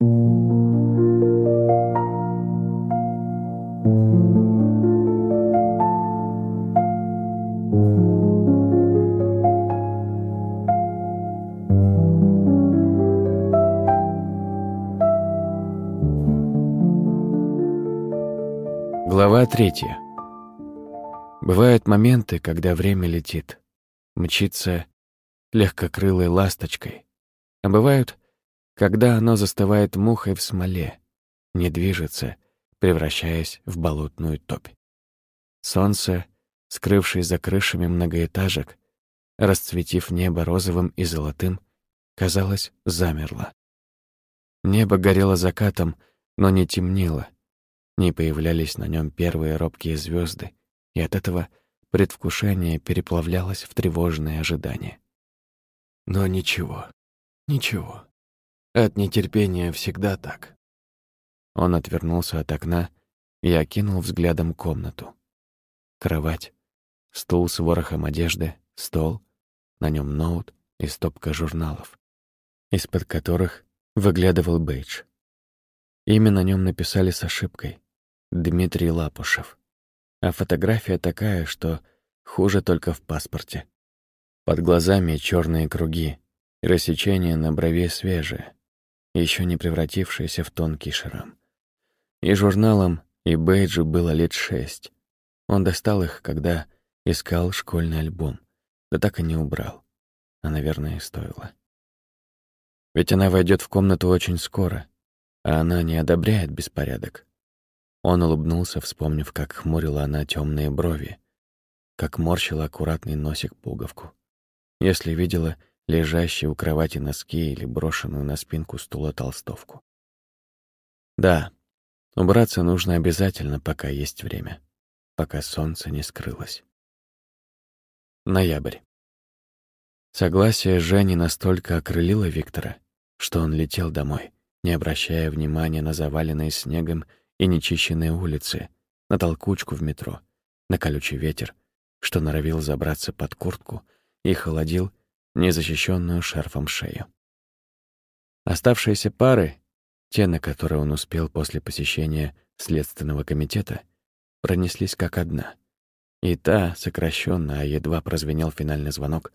Глава третья. Бывают моменты, когда время летит, мчится легкокрылой ласточкой, а бывают, когда оно застывает мухой в смоле, не движется, превращаясь в болотную топь. Солнце, скрывшись за крышами многоэтажек, расцветив небо розовым и золотым, казалось, замерло. Небо горело закатом, но не темнело — не появлялись на нем первые робкие звезды, и от этого предвкушение переплавлялось в тревожное ожидание. Но ничего, ничего. От нетерпения всегда так. Он отвернулся от окна и окинул взглядом комнату. Кровать, стул с ворохом одежды, стол, на нем ноут и стопка журналов, из-под которых выглядывал бейдж. Имя на нем написали с ошибкой. Дмитрий Лапушев. А фотография такая, что хуже только в паспорте. Под глазами черные круги, рассечение на брови свежее, еще не превратившееся в тонкий шрам. И журналам, и бейджу было лет шесть. Он достал их, когда искал школьный альбом, да так и не убрал. А, наверное, стоило. Ведь она войдет в комнату очень скоро, а она не одобряет беспорядок. Он улыбнулся, вспомнив, как хмурила она темные брови, как морщила аккуратный носик пуговку. Если видела лежащие у кровати носки или брошенную на спинку стула толстовку. Да, убраться нужно обязательно, пока есть время, пока солнце не скрылось. Ноябрь. Согласие Жени настолько окрылило Виктора, что он летел домой, не обращая внимания на заваленные снегом и нечищенные улицы, на толкучку в метро, на колючий ветер, что норовил забраться под куртку и холодил незащищенную шарфом шею. Оставшиеся пары, те, на которые он успел после посещения Следственного комитета, пронеслись как одна. И та, сокращенно, а едва прозвенел финальный звонок,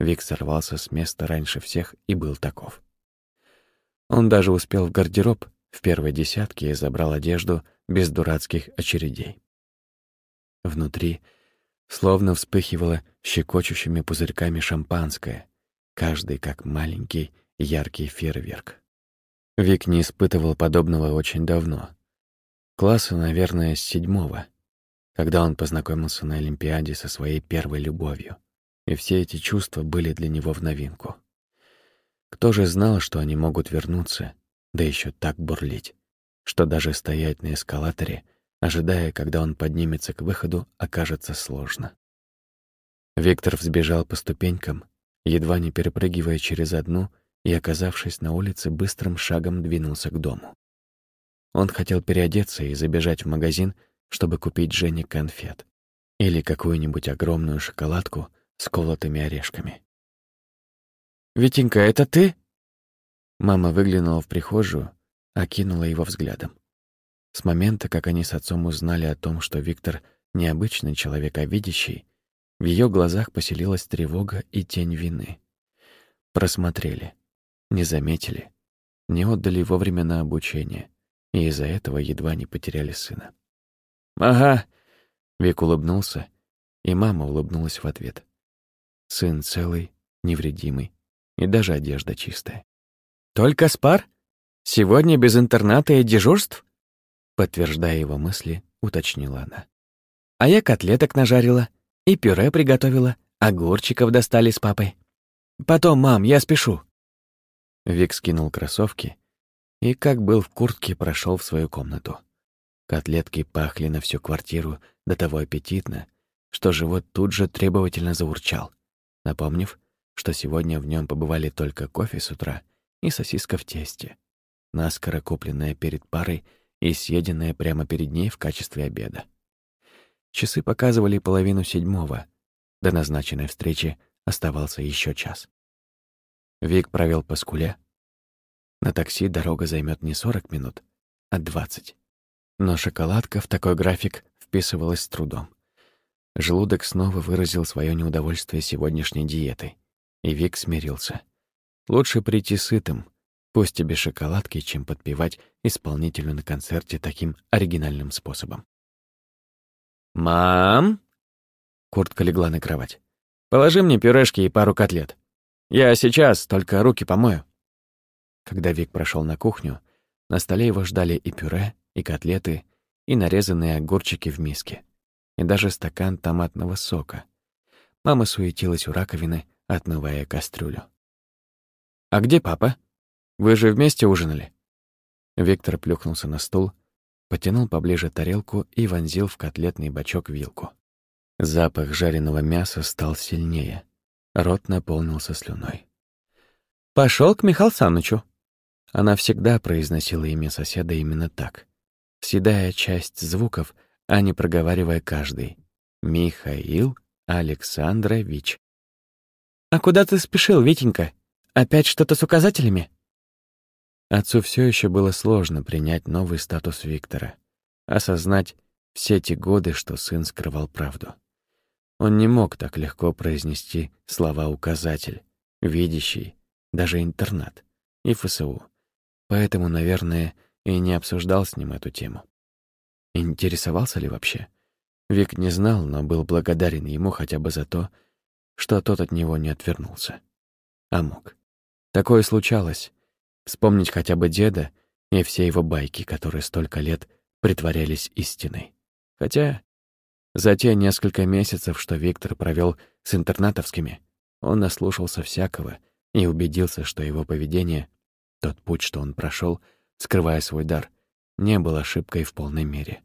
Вик сорвался с места раньше всех и был таков. Он даже успел в гардероб в первой десятке и забрал одежду без дурацких очередей. Внутри словно вспыхивало щекочущими пузырьками шампанское, каждый как маленький яркий фейерверк. Вик не испытывал подобного очень давно. Класса, наверное, с седьмого, когда он познакомился на Олимпиаде со своей первой любовью, и все эти чувства были для него в новинку. Кто же знал, что они могут вернуться да еще так бурлить, что даже стоять на эскалаторе, ожидая, когда он поднимется к выходу, окажется сложно. Виктор взбежал по ступенькам, едва не перепрыгивая через одну, и, оказавшись на улице, быстрым шагом двинулся к дому. Он хотел переодеться и забежать в магазин, чтобы купить Жене конфет или какую-нибудь огромную шоколадку с колотыми орешками. «Витенька, это ты?» Мама выглянула в прихожую, окинула его взглядом. С момента, как они с отцом узнали о том, что Виктор необычный человек, а видящий, в ее глазах поселилась тревога и тень вины. Просмотрели, не заметили, не отдали вовремя на обучение, и из-за этого едва не потеряли сына. «Ага», — Вик улыбнулся, и мама улыбнулась в ответ. Сын целый, невредимый, и даже одежда чистая. «Только спар? Сегодня без интерната и дежурств?» Подтверждая его мысли, уточнила она. «А я котлеток нажарила и пюре приготовила, огурчиков достали с папой. Потом, мам, я спешу». Вик скинул кроссовки и, как был в куртке, прошел в свою комнату. Котлетки пахли на всю квартиру до того аппетитно, что живот тут же требовательно заурчал, напомнив, что сегодня в нем побывали только кофе с утра — и сосиска в тесте, наскоро купленная перед парой и съеденная прямо перед ней в качестве обеда. Часы показывали половину седьмого. До назначенной встречи оставался еще час. Вик провел по скуле, На такси дорога займет не 40 минут, а 20. Но шоколадка в такой график вписывалась с трудом. Желудок снова выразил свое неудовольствие сегодняшней диетой, и Вик смирился. Лучше прийти сытым, пусть без шоколадки, чем подпевать исполнителю на концерте таким оригинальным способом. «Мам!» Куртка легла на кровать. «Положи мне пюрешки и пару котлет. Я сейчас, только руки помою». Когда Вик прошел на кухню, на столе его ждали и пюре, и котлеты, и нарезанные огурчики в миске, и даже стакан томатного сока. Мама суетилась у раковины, отмывая кастрюлю. «А где папа? Вы же вместе ужинали?» Виктор плюхнулся на стул, потянул поближе тарелку и вонзил в котлетный бачок вилку. Запах жареного мяса стал сильнее. Рот наполнился слюной. Пошел к Михаилу Санычу. Она всегда произносила имя соседа именно так, съедая часть звуков, а не проговаривая каждый. Михаил Александрович. «А куда ты спешил, Витенька? Опять что-то с указателями?» Отцу все еще было сложно принять новый статус Виктора, осознать все те годы, что сын скрывал правду. Он не мог так легко произнести слова «указатель», «видящий», даже «интернат» и «ФСУ». Поэтому, наверное, и не обсуждал с ним эту тему. Интересовался ли вообще? Вик не знал, но был благодарен ему хотя бы за то, что тот от него не отвернулся. А мог. Такое случалось. Вспомнить хотя бы деда и все его байки, которые столько лет притворялись истиной. Хотя за те несколько месяцев, что Виктор провел с интернатовскими, он наслушался всякого и убедился, что его поведение тот путь, что он прошел, скрывая свой дар, не был ошибкой в полной мере.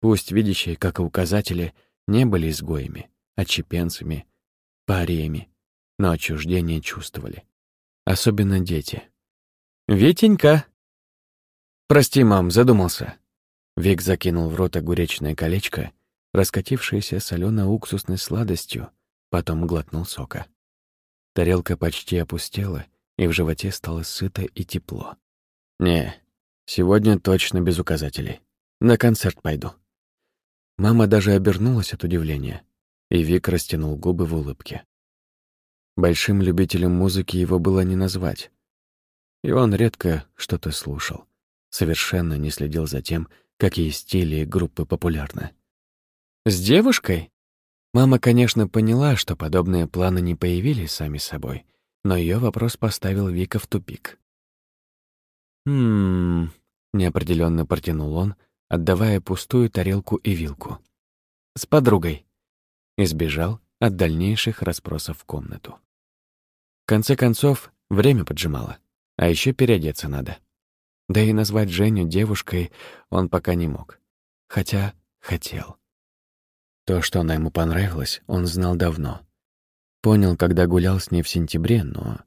Пусть видящие, как и указатели, не были изгоями, отчепенцами, париями, но отчуждение чувствовали. Особенно дети. «Витенька!» «Прости, мам, задумался». Вик закинул в рот огуречное колечко, раскатившееся солено-уксусной сладостью, потом глотнул сока. Тарелка почти опустела — и в животе стало сыто и тепло. «Не, сегодня точно без указателей. На концерт пойду». Мама даже обернулась от удивления, и Вик растянул губы в улыбке. Большим любителем музыки его было не назвать. И он редко что-то слушал, совершенно не следил за тем, какие стили и группы популярны. «С девушкой?» Мама, конечно, поняла, что подобные планы не появились сами собой — но ее вопрос поставил Вика в тупик. «Хм...» — неопределенно протянул он, отдавая пустую тарелку и вилку. «С подругой». Избежал от дальнейших расспросов в комнату. В конце концов, время поджимало, а еще переодеться надо. Да и назвать Женю девушкой он пока не мог. Хотя хотел. То, что она ему понравилась, он знал давно. Понял, когда гулял с ней в сентябре, но...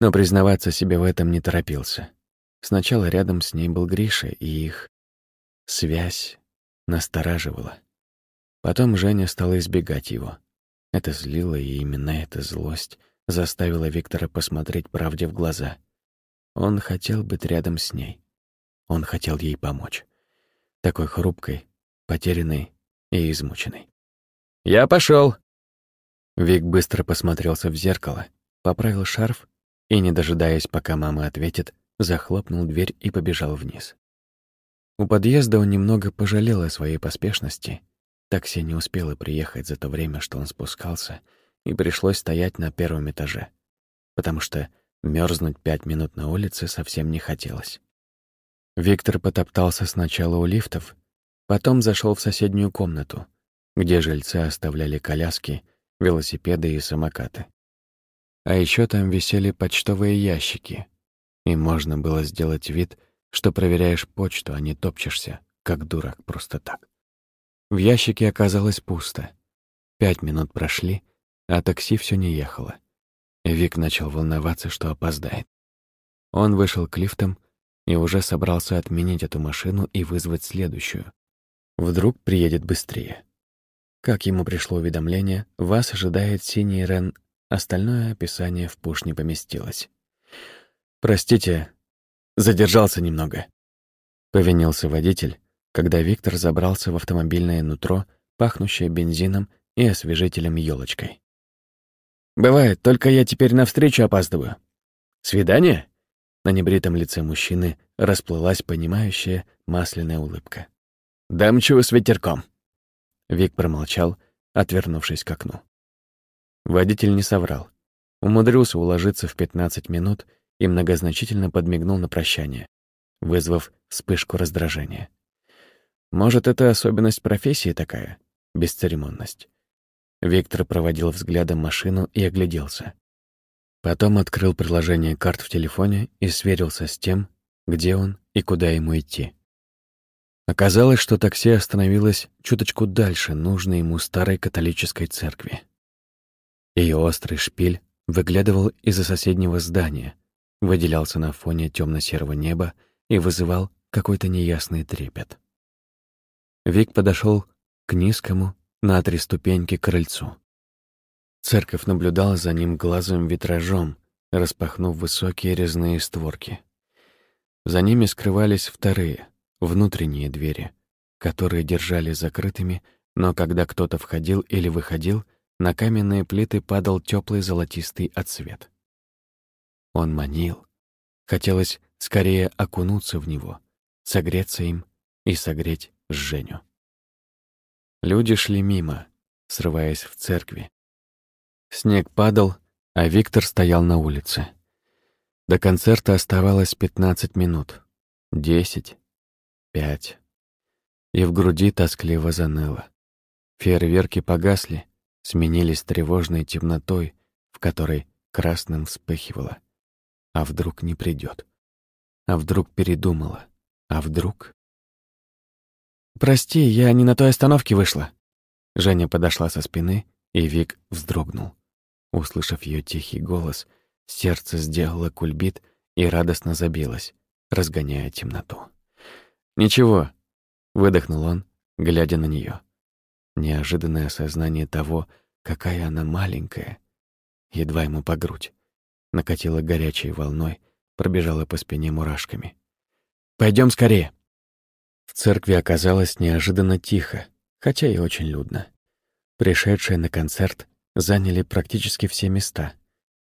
Но признаваться себе в этом не торопился. Сначала рядом с ней был Гриша, и их связь настораживала. Потом Женя стала избегать его. Это злило, и именно эта злость заставила Виктора посмотреть правде в глаза. Он хотел быть рядом с ней. Он хотел ей помочь. Такой хрупкой, потерянной и измученной. «Я пошел, Вик быстро посмотрелся в зеркало, поправил шарф и, не дожидаясь, пока мама ответит, захлопнул дверь и побежал вниз. У подъезда он немного пожалел о своей поспешности. Такси не успело приехать за то время, что он спускался, и пришлось стоять на первом этаже, потому что мерзнуть пять минут на улице совсем не хотелось. Виктор потоптался сначала у лифтов, потом зашел в соседнюю комнату, где жильцы оставляли коляски велосипеды и самокаты. А еще там висели почтовые ящики, и можно было сделать вид, что проверяешь почту, а не топчешься, как дурак, просто так. В ящике оказалось пусто. Пять минут прошли, а такси все не ехало. Вик начал волноваться, что опоздает. Он вышел к лифтам и уже собрался отменить эту машину и вызвать следующую. Вдруг приедет быстрее. Как ему пришло уведомление, вас ожидает синий Рен. Остальное описание в пуш не поместилось. «Простите, задержался немного», — повинился водитель, когда Виктор забрался в автомобильное нутро, пахнущее бензином и освежителем елочкой. «Бывает, только я теперь навстречу опаздываю. Свидание?» На небритом лице мужчины расплылась понимающая масляная улыбка. «Дам чего с ветерком». Вик промолчал, отвернувшись к окну. Водитель не соврал. Умудрился уложиться в 15 минут и многозначительно подмигнул на прощание, вызвав вспышку раздражения. Может, это особенность профессии такая — бесцеремонность. Виктор проводил взглядом машину и огляделся. Потом открыл приложение карт в телефоне и сверился с тем, где он и куда ему идти. Оказалось, что такси остановилось чуточку дальше нужной ему старой католической церкви. Ее острый шпиль выглядывал из-за соседнего здания, выделялся на фоне темно-серого неба и вызывал какой-то неясный трепет. Вик подошел к низкому на три ступеньки крыльцу. Церковь наблюдала за ним глазовым витражом, распахнув высокие резные створки. За ними скрывались вторые, внутренние двери, которые держали закрытыми, но когда кто-то входил или выходил, на каменные плиты падал теплый золотистый отсвет. Он манил. Хотелось скорее окунуться в него, согреться им и согреть Женю. Люди шли мимо, срываясь в церкви, Снег падал, а Виктор стоял на улице. До концерта оставалось 15 минут. Десять. Пять. И в груди тоскливо заныло. Фейерверки погасли, сменились тревожной темнотой, в которой красным вспыхивало. А вдруг не придет? А вдруг передумала? А вдруг... «Прости, я не на той остановке вышла». Женя подошла со спины, и Вик вздрогнул. Услышав ее тихий голос, сердце сделало кульбит и радостно забилось, разгоняя темноту. «Ничего», — выдохнул он, глядя на нее. Неожиданное осознание того, какая она маленькая, едва ему по грудь, накатило горячей волной, пробежала по спине мурашками. Пойдем скорее!» В церкви оказалось неожиданно тихо, хотя и очень людно. Пришедшие на концерт заняли практически все места.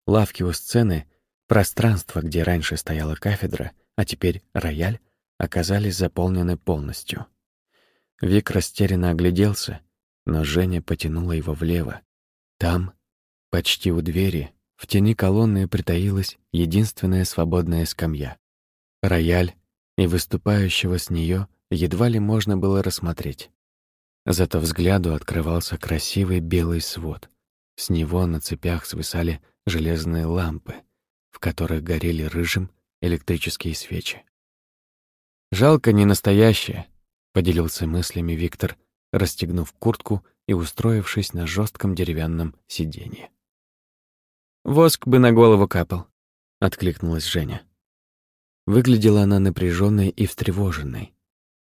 Лавки у сцены, пространство, где раньше стояла кафедра, а теперь рояль, оказались заполнены полностью. Вик растерянно огляделся, но Женя потянула его влево. Там, почти у двери, в тени колонны притаилась единственная свободная скамья. Рояль, и выступающего с нее едва ли можно было рассмотреть. Зато взгляду открывался красивый белый свод. С него на цепях свисали железные лампы, в которых горели рыжим электрические свечи. «Жалко, не настоящее», — поделился мыслями Виктор, расстегнув куртку и устроившись на жестком деревянном сиденье. «Воск бы на голову капал», — откликнулась Женя. Выглядела она напряженной и встревоженной.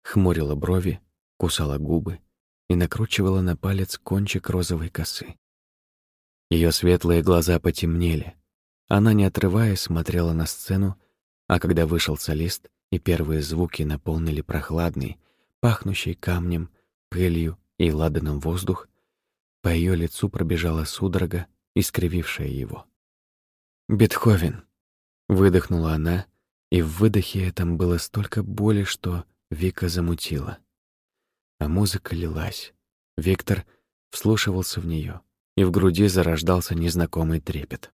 Хмурила брови, кусала губы и накручивала на палец кончик розовой косы. Ее светлые глаза потемнели. Она, не отрываясь, смотрела на сцену, а когда вышел солист, и первые звуки наполнили прохладный, пахнущий камнем, пылью и ладаном воздух, по ее лицу пробежала судорога, искривившая его. «Бетховен!» — выдохнула она, и в выдохе этом было столько боли, что Вика замутила. А музыка лилась. Виктор вслушивался в нее и в груди зарождался незнакомый трепет.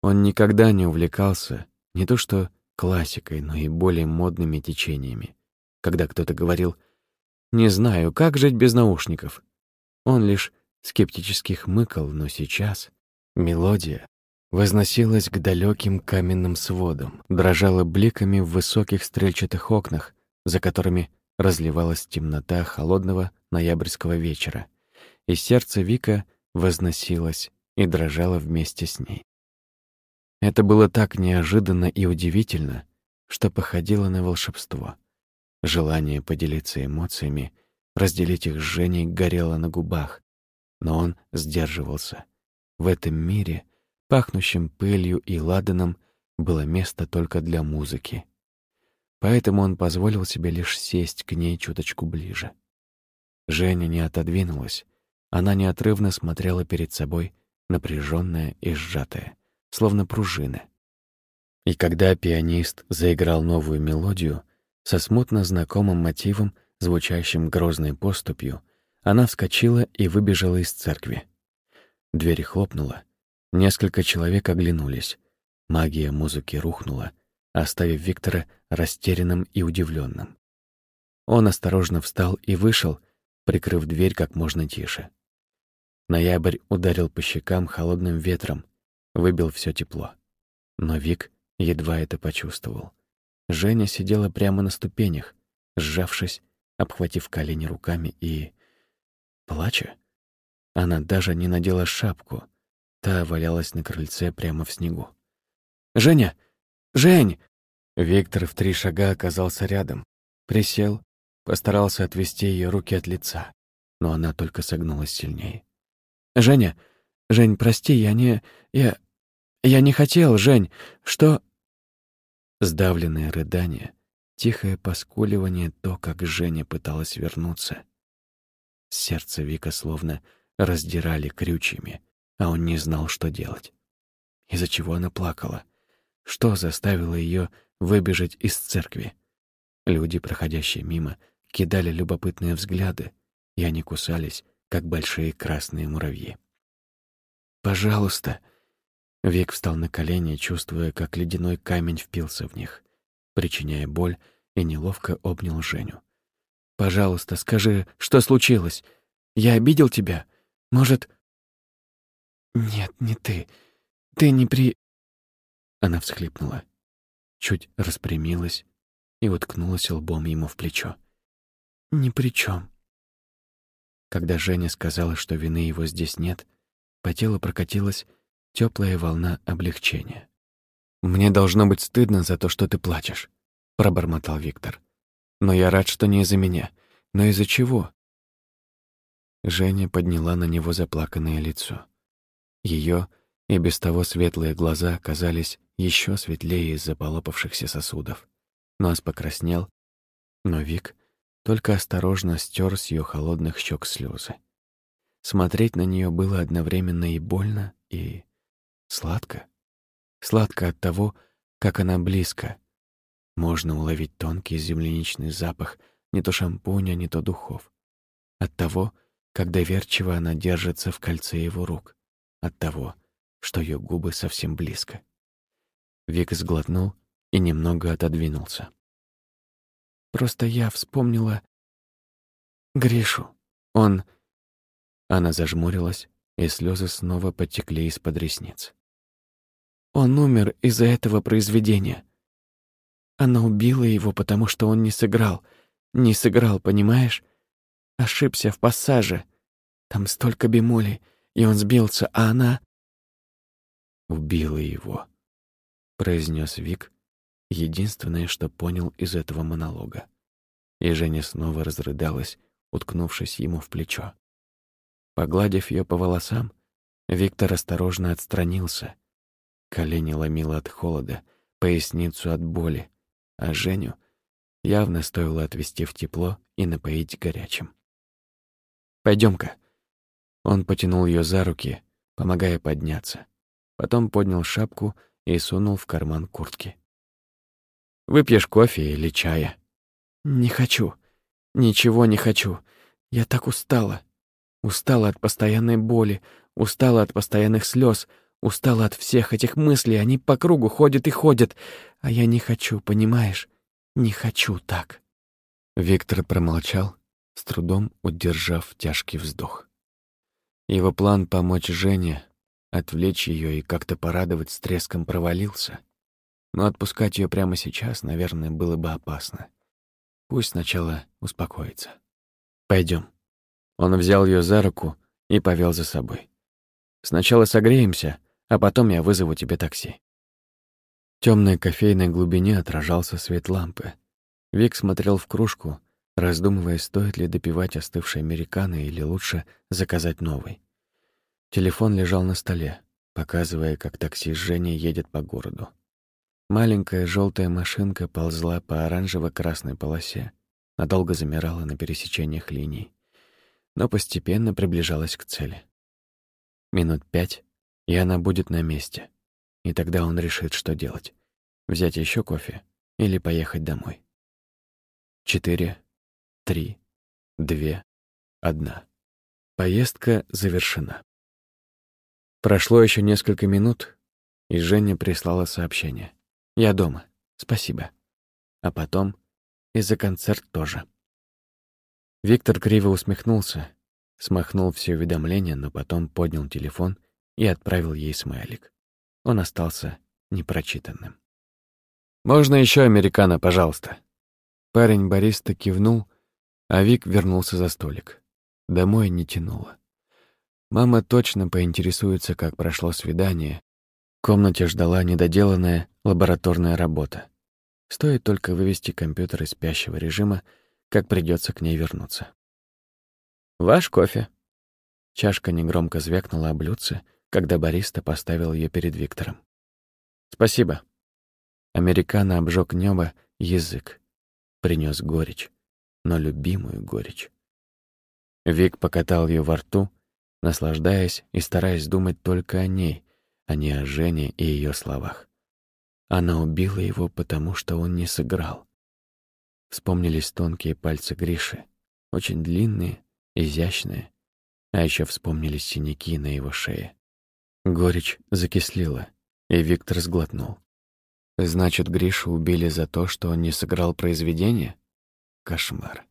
Он никогда не увлекался не то что классикой, но и более модными течениями. Когда кто-то говорил «Не знаю, как жить без наушников», он лишь скептически хмыкал, но сейчас мелодия возносилась к далеким каменным сводам, дрожала бликами в высоких стрельчатых окнах, за которыми разливалась темнота холодного ноябрьского вечера, и сердце Вика — возносилась и дрожала вместе с ней. Это было так неожиданно и удивительно, что походило на волшебство. Желание поделиться эмоциями, разделить их с Женей горело на губах, но он сдерживался. В этом мире, пахнущем пылью и ладаном, было место только для музыки поэтому он позволил себе лишь сесть к ней чуточку ближе. Женя не отодвинулась, она неотрывно смотрела перед собой, напряженная и сжатая, словно пружина. И когда пианист заиграл новую мелодию со смутно знакомым мотивом, звучащим грозной поступью, она вскочила и выбежала из церкви. Дверь хлопнула. Несколько человек оглянулись. Магия музыки рухнула, оставив Виктора растерянным и удивленным. Он осторожно встал и вышел, прикрыв дверь как можно тише. Ноябрь ударил по щекам холодным ветром, выбил все тепло. Но Вик едва это почувствовал. Женя сидела прямо на ступенях, сжавшись, обхватив колени руками и... плача. Она даже не надела шапку, та валялась на крыльце прямо в снегу. «Женя! Жень!» Виктор в три шага оказался рядом, присел, постарался отвести ее руки от лица, но она только согнулась сильнее. «Женя! Жень, прости, я не... Я... Я не хотел, Жень! Что...» Сдавленное рыдание, тихое поскуливание, то, как Женя пыталась вернуться. Сердце Вика словно раздирали крючьями, а он не знал, что делать. Из-за чего она плакала? Что заставило ее выбежать из церкви? Люди, проходящие мимо, кидали любопытные взгляды, и они кусались, как большие красные муравьи. «Пожалуйста!» Век встал на колени, чувствуя, как ледяной камень впился в них, причиняя боль, и неловко обнял Женю. «Пожалуйста, скажи, что случилось? Я обидел тебя? Может...» «Нет, не ты. Ты не при...» Она всхлипнула, чуть распрямилась и уткнулась лбом ему в плечо. «Ни при чем. Когда Женя сказала, что вины его здесь нет, по телу прокатилась теплая волна облегчения. «Мне должно быть стыдно за то, что ты плачешь», — пробормотал Виктор. «Но я рад, что не из-за меня. Но из-за чего?» Женя подняла на него заплаканное лицо. Ее и без того светлые глаза казались еще светлее из-за полопавшихся сосудов. Нос покраснел, но Вик только осторожно стер с ее холодных щек слезы. Смотреть на нее было одновременно и больно, и сладко. Сладко от того, как она близко. Можно уловить тонкий земляничный запах не то шампуня, не то духов. От того, как доверчиво она держится в кольце его рук. От того, что ее губы совсем близко. Вик сглотнул и немного отодвинулся. Просто я вспомнила Гришу. Он... Она зажмурилась, и слезы снова потекли из-под ресниц. Он умер из-за этого произведения. Она убила его, потому что он не сыграл. Не сыграл, понимаешь? Ошибся в пассаже. Там столько бемолей, и он сбился, а она... Убила его, произнес Вик, единственное, что понял из этого монолога. И Женя снова разрыдалась, уткнувшись ему в плечо. Погладив ее по волосам, Виктор осторожно отстранился. Колени ломило от холода, поясницу от боли, а Женю явно стоило отвести в тепло и напоить горячим. Пойдем-ка. Он потянул ее за руки, помогая подняться. Потом поднял шапку и сунул в карман куртки. Выпьешь кофе или чая?» «Не хочу. Ничего не хочу. Я так устала. Устала от постоянной боли, устала от постоянных слез, устала от всех этих мыслей. Они по кругу ходят и ходят. А я не хочу, понимаешь? Не хочу так». Виктор промолчал, с трудом удержав тяжкий вздох. Его план помочь Жене, отвлечь ее и как-то порадовать с треском провалился — но отпускать ее прямо сейчас, наверное, было бы опасно. Пусть сначала успокоится. Пойдем. Он взял ее за руку и повел за собой. Сначала согреемся, а потом я вызову тебе такси. В темной кофейной глубине отражался свет лампы. Вик смотрел в кружку, раздумывая, стоит ли допивать остывший американо или лучше заказать новый. Телефон лежал на столе, показывая, как такси с Женей едет по городу. Маленькая желтая машинка ползла по оранжево-красной полосе, надолго замирала на пересечениях линий, но постепенно приближалась к цели. Минут пять, и она будет на месте. И тогда он решит, что делать. Взять еще кофе или поехать домой. Четыре, три, две, одна. Поездка завершена. Прошло еще несколько минут, и Женя прислала сообщение. «Я дома. Спасибо». А потом и за концерт тоже. Виктор криво усмехнулся, смахнул все уведомления, но потом поднял телефон и отправил ей смайлик. Он остался непрочитанным. «Можно еще американо, пожалуйста?» Парень бариста кивнул, а Вик вернулся за столик. Домой не тянуло. Мама точно поинтересуется, как прошло свидание. В комнате ждала недоделанная лабораторная работа. Стоит только вывести компьютер из спящего режима, как придется к ней вернуться. «Ваш кофе». Чашка негромко звякнула о блюдце, когда бариста поставил ее перед Виктором. «Спасибо». Американо обжег небо язык, принес горечь, но любимую горечь. Вик покатал ее во рту, наслаждаясь и стараясь думать только о ней, а не о Жене и ее словах. Она убила его, потому что он не сыграл. Вспомнились тонкие пальцы Гриши, очень длинные, изящные, а еще вспомнились синяки на его шее. Горечь закислила, и Виктор сглотнул. Значит, Гришу убили за то, что он не сыграл произведение? Кошмар.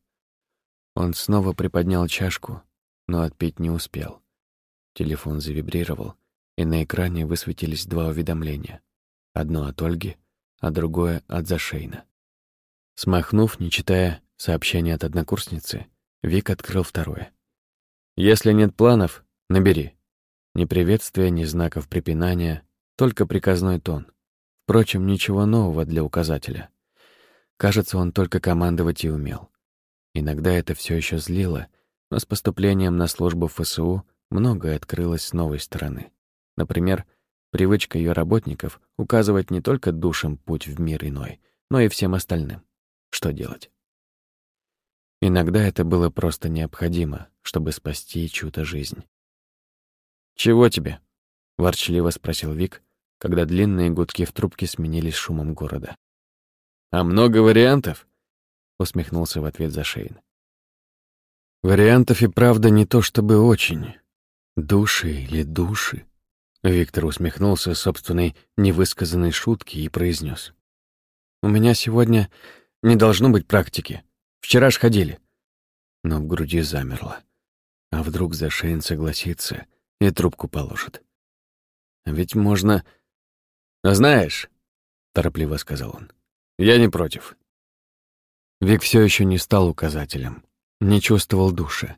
Он снова приподнял чашку, но отпить не успел. Телефон завибрировал, и на экране высветились два уведомления. Одно от Ольги, а другое от Зашейна. Смахнув, не читая сообщение от однокурсницы, Вик открыл второе. «Если нет планов, набери. Ни приветствия, ни знаков препинания, только приказной тон. Впрочем, ничего нового для указателя. Кажется, он только командовать и умел. Иногда это все еще злило, но с поступлением на службу в ФСУ многое открылось с новой стороны. Например, привычка ее работников указывать не только душам путь в мир иной, но и всем остальным. Что делать? Иногда это было просто необходимо, чтобы спасти чью-то жизнь. «Чего тебе?» — ворчливо спросил Вик, когда длинные гудки в трубке сменились шумом города. «А много вариантов?» — усмехнулся в ответ Зашейн. «Вариантов и правда не то чтобы очень. Души или души?» Виктор усмехнулся собственной невысказанной шутки и произнес: «У меня сегодня не должно быть практики. Вчера ж ходили». Но в груди замерло. А вдруг Зашейн согласится и трубку положит? Ведь можно... «А знаешь», — торопливо сказал он, — «я не против». Вик все еще не стал указателем, не чувствовал души.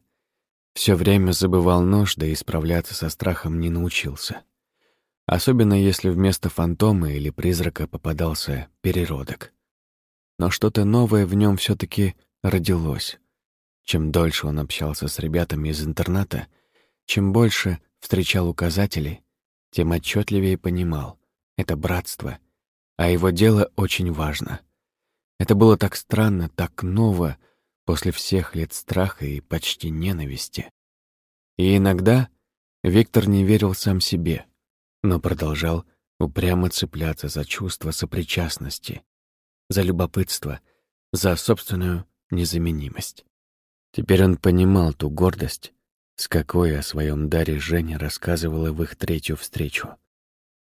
Все время забывал нож, да и справляться со страхом не научился. Особенно если вместо фантома или призрака попадался переродок. Но что-то новое в нем все таки родилось. Чем дольше он общался с ребятами из интерната, чем больше встречал указатели, тем отчетливее понимал — это братство, а его дело очень важно. Это было так странно, так ново после всех лет страха и почти ненависти. И иногда Виктор не верил сам себе — но продолжал упрямо цепляться за чувство сопричастности, за любопытство, за собственную незаменимость. Теперь он понимал ту гордость, с какой о своем даре Женя рассказывала в их третью встречу.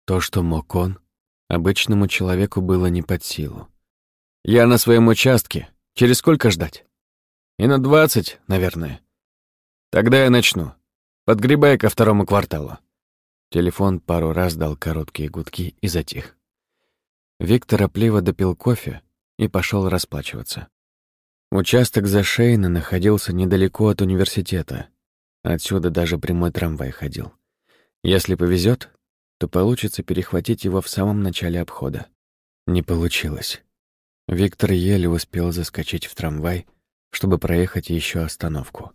То, что мог он, обычному человеку было не под силу. «Я на своем участке. Через сколько ждать?» «И на двадцать, наверное. Тогда я начну. Подгребай ко второму кварталу». Телефон пару раз дал короткие гудки и затих. Виктор опливо допил кофе и пошел расплачиваться. Участок за Шейна находился недалеко от университета. Отсюда даже прямой трамвай ходил. Если повезет, то получится перехватить его в самом начале обхода. Не получилось. Виктор еле успел заскочить в трамвай, чтобы проехать еще остановку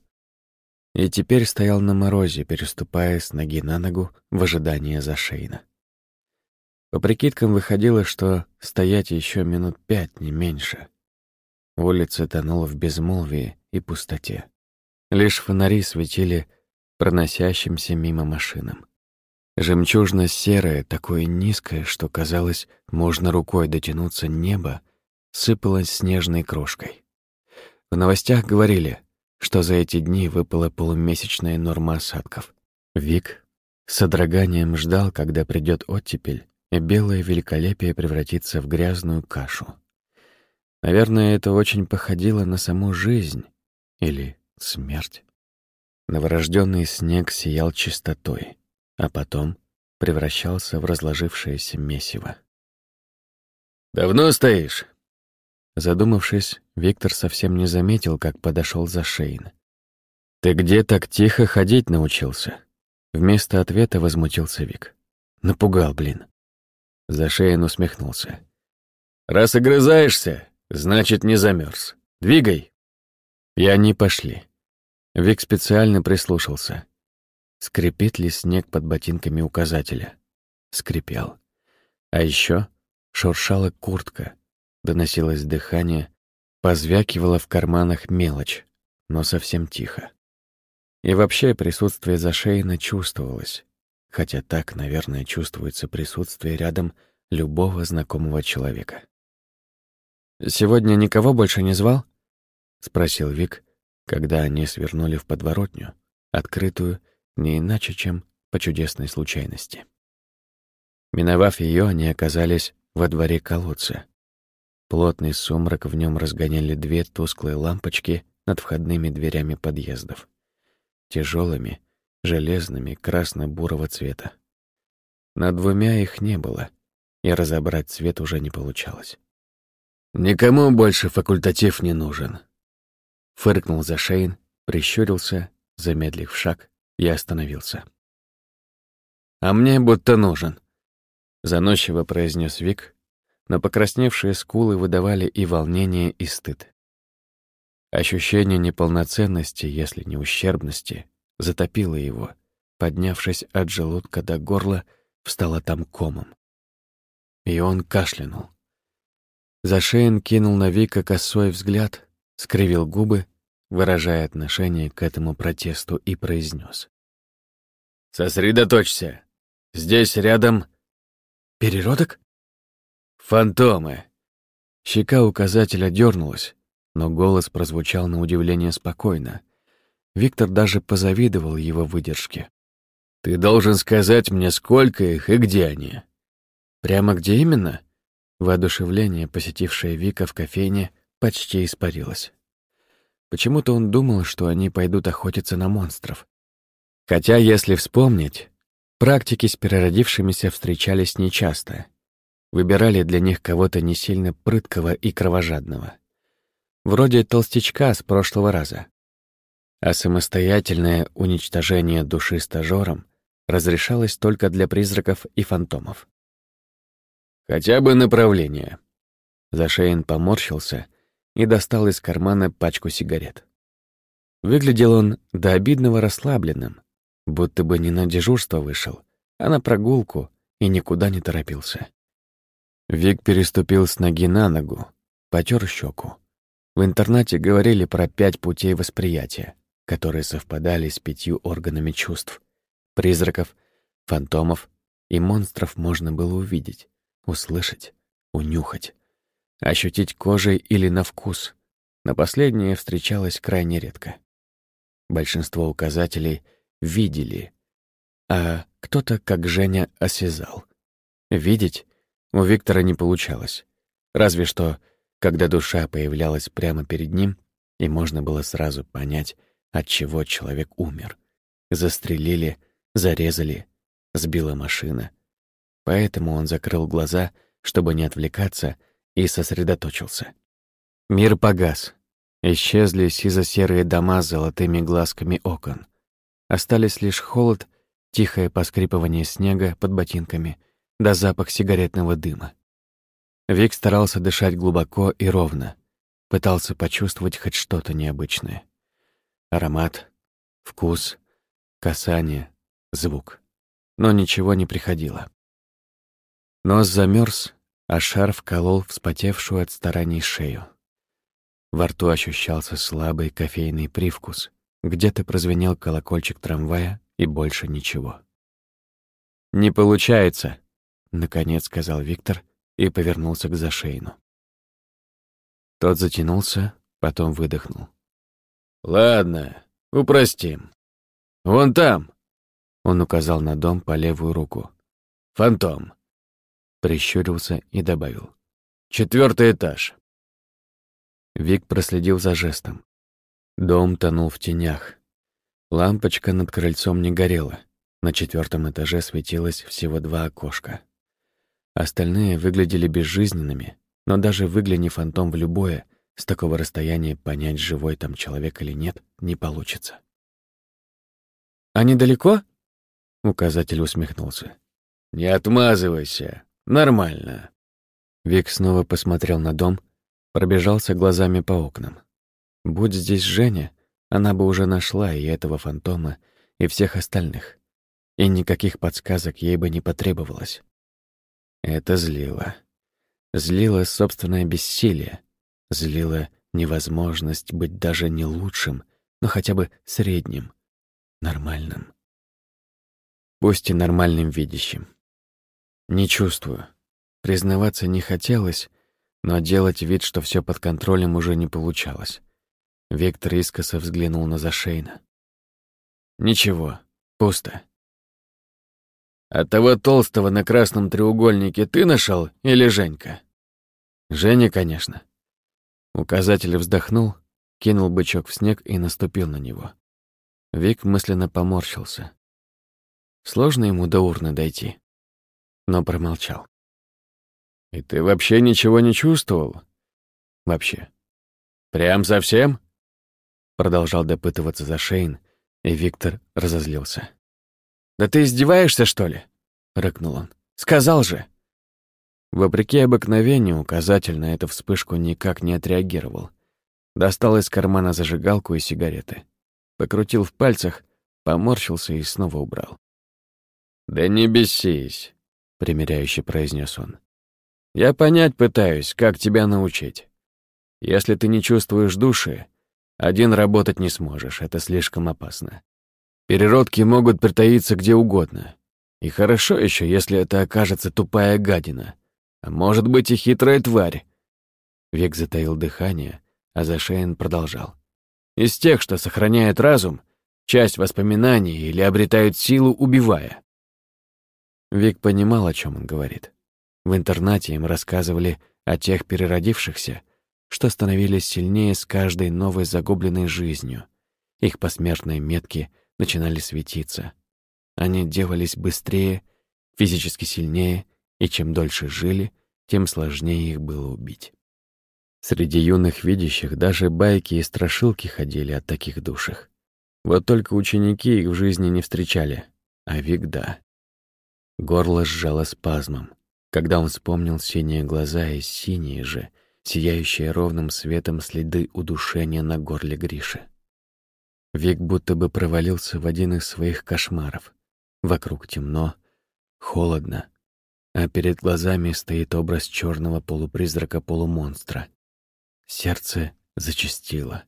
и теперь стоял на морозе, переступая с ноги на ногу в ожидании Зашейна. По прикидкам выходило, что стоять еще минут пять, не меньше. Улица тонула в безмолвии и пустоте. Лишь фонари светили проносящимся мимо машинам. Жемчужно-серое, такое низкое, что, казалось, можно рукой дотянуться небо, сыпалось снежной крошкой. В новостях говорили, что за эти дни выпала полумесячная норма осадков. Вик с содроганием ждал, когда придет оттепель, и белое великолепие превратится в грязную кашу. Наверное, это очень походило на саму жизнь или смерть. Новорожденный снег сиял чистотой, а потом превращался в разложившееся месиво. «Давно стоишь?» Задумавшись, Виктор совсем не заметил, как подошел за Шейн. «Ты где так тихо ходить научился?» Вместо ответа возмутился Вик. Напугал, блин. Зашейн усмехнулся. «Раз огрызаешься, значит, не замерз. Двигай!» И они пошли. Вик специально прислушался. Скрипит ли снег под ботинками указателя? Скрипел. А еще шуршала куртка, доносилось дыхание, позвякивала в карманах мелочь, но совсем тихо. И вообще присутствие Зашейна чувствовалось, хотя так, наверное, чувствуется присутствие рядом любого знакомого человека. «Сегодня никого больше не звал?» — спросил Вик, когда они свернули в подворотню, открытую не иначе, чем по чудесной случайности. Миновав ее, они оказались во дворе колодца. Плотный сумрак в нем разгоняли две тусклые лампочки над входными дверями подъездов тяжелыми, железными, красно-бурого цвета. Над двумя их не было, и разобрать цвет уже не получалось. «Никому больше факультатив не нужен», — фыркнул Зашейн, прищурился, замедлив шаг и остановился. «А мне будто нужен», — заносчиво произнес Вик, но покрасневшие скулы выдавали и волнение, и стыд. Ощущение неполноценности, если не ущербности, затопило его, поднявшись от желудка до горла, встало там комом. И он кашлянул. Зашейн кинул на Вика косой взгляд, скривил губы, выражая отношение к этому протесту, и произнес: «Сосредоточься. Здесь рядом...» «Переродок?» «Фантомы». Щека указателя дернулась, но голос прозвучал на удивление спокойно. Виктор даже позавидовал его выдержке. «Ты должен сказать мне, сколько их и где они». «Прямо где именно?» Воодушевление, посетившее Вика в кофейне, почти испарилось. Почему-то он думал, что они пойдут охотиться на монстров. Хотя, если вспомнить, практики с переродившимися встречались нечасто. Выбирали для них кого-то не сильно прыткого и кровожадного вроде толстячка с прошлого раза. А самостоятельное уничтожение души стажером разрешалось только для призраков и фантомов. «Хотя бы направление». Зашейн поморщился и достал из кармана пачку сигарет. Выглядел он до обидного расслабленным, будто бы не на дежурство вышел, а на прогулку и никуда не торопился. Вик переступил с ноги на ногу, потер щеку. В интернате говорили про пять путей восприятия, которые совпадали с пятью органами чувств. Призраков, фантомов и монстров можно было увидеть, услышать, унюхать, ощутить кожей или на вкус. На последнее встречалось крайне редко. Большинство указателей видели, а кто-то, как Женя, осязал. Видеть у Виктора не получалось. Разве что когда душа появлялась прямо перед ним, и можно было сразу понять, от чего человек умер. Застрелили, зарезали, сбила машина. Поэтому он закрыл глаза, чтобы не отвлекаться, и сосредоточился. Мир погас. Исчезли сизо-серые дома с золотыми глазками окон. Остались лишь холод, тихое поскрипывание снега под ботинками да запах сигаретного дыма. Вик старался дышать глубоко и ровно, пытался почувствовать хоть что-то необычное. Аромат, вкус, касание, звук. Но ничего не приходило. Нос замерз, а шарф колол вспотевшую от стараний шею. Во рту ощущался слабый кофейный привкус. Где-то прозвенел колокольчик трамвая, и больше ничего. «Не получается», — наконец сказал Виктор и повернулся к Зашейну. Тот затянулся, потом выдохнул. «Ладно, упростим. Вон там!» Он указал на дом по левую руку. «Фантом!» Прищурился и добавил. «Четвертый этаж!» Вик проследил за жестом. Дом тонул в тенях. Лампочка над крыльцом не горела. На четвертом этаже светилось всего два окошка. Остальные выглядели безжизненными, но даже выгляни фантом в любое, с такого расстояния понять, живой там человек или нет, не получится. «А недалеко?» — указатель усмехнулся. «Не отмазывайся. Нормально». Вик снова посмотрел на дом, пробежался глазами по окнам. Будь здесь Женя, она бы уже нашла и этого фантома, и всех остальных. И никаких подсказок ей бы не потребовалось. Это злило. Злило собственное бессилие. Злило невозможность быть даже не лучшим, но хотя бы средним, нормальным. Пусть и нормальным видящим. Не чувствую. Признаваться не хотелось, но делать вид, что все под контролем, уже не получалось. Виктор искоса взглянул на Зашейна. «Ничего, пусто». «А того толстого на красном треугольнике ты нашел или Женька?» «Женя, конечно». Указатель вздохнул, кинул бычок в снег и наступил на него. Вик мысленно поморщился. Сложно ему до урны дойти, но промолчал. «И ты вообще ничего не чувствовал?» «Вообще». «Прям совсем?» Продолжал допытываться за Шейн, и Виктор разозлился. «Да ты издеваешься, что ли?» — рыкнул он. «Сказал же!» Вопреки обыкновению, указатель на эту вспышку никак не отреагировал. Достал из кармана зажигалку и сигареты. Покрутил в пальцах, поморщился и снова убрал. «Да не бесись», — примиряюще произнес он. «Я понять пытаюсь, как тебя научить. Если ты не чувствуешь души, один работать не сможешь, это слишком опасно. Переродки могут притаиться где угодно. И хорошо еще, если это окажется тупая гадина. А может быть и хитрая тварь. Век затаил дыхание, а Зашейн продолжал. Из тех, что сохраняют разум, часть воспоминаний или обретают силу, убивая. Вик понимал, о чем он говорит. В интернате им рассказывали о тех переродившихся, что становились сильнее с каждой новой загубленной жизнью. Их посмертные метки начинали светиться. Они делались быстрее, физически сильнее, и чем дольше жили, тем сложнее их было убить. Среди юных видящих даже байки и страшилки ходили о таких душах. Вот только ученики их в жизни не встречали, а Вик — да. Горло сжало спазмом, когда он вспомнил синие глаза и синие же — сияющие ровным светом следы удушения на горле Гриши. Вик будто бы провалился в один из своих кошмаров. Вокруг темно, холодно, а перед глазами стоит образ черного полупризрака-полумонстра. Сердце зачастило,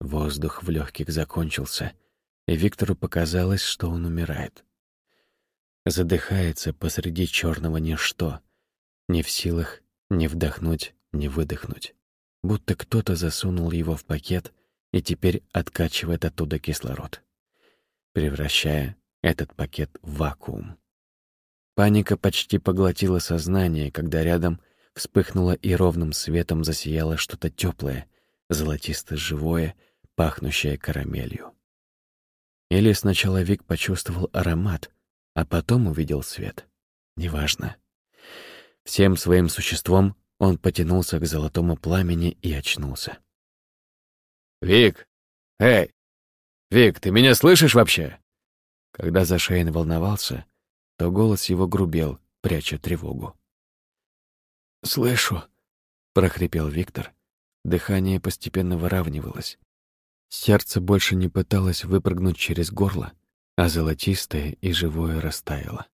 воздух в легких закончился, и Виктору показалось, что он умирает. Задыхается посреди черного ничто, не в силах ни вдохнуть, не выдохнуть. Будто кто-то засунул его в пакет и теперь откачивает оттуда кислород, превращая этот пакет в вакуум. Паника почти поглотила сознание, когда рядом вспыхнуло и ровным светом засияло что-то теплое, золотисто-живое, пахнущее карамелью. Или сначала Вик почувствовал аромат, а потом увидел свет. Неважно. Всем своим существом он потянулся к золотому пламени и очнулся. «Вик! Эй! Вик, ты меня слышишь вообще?» Когда Зашейн волновался, то голос его грубел, пряча тревогу. «Слышу», — прохрипел Виктор. Дыхание постепенно выравнивалось. Сердце больше не пыталось выпрыгнуть через горло, а золотистое и живое растаяло.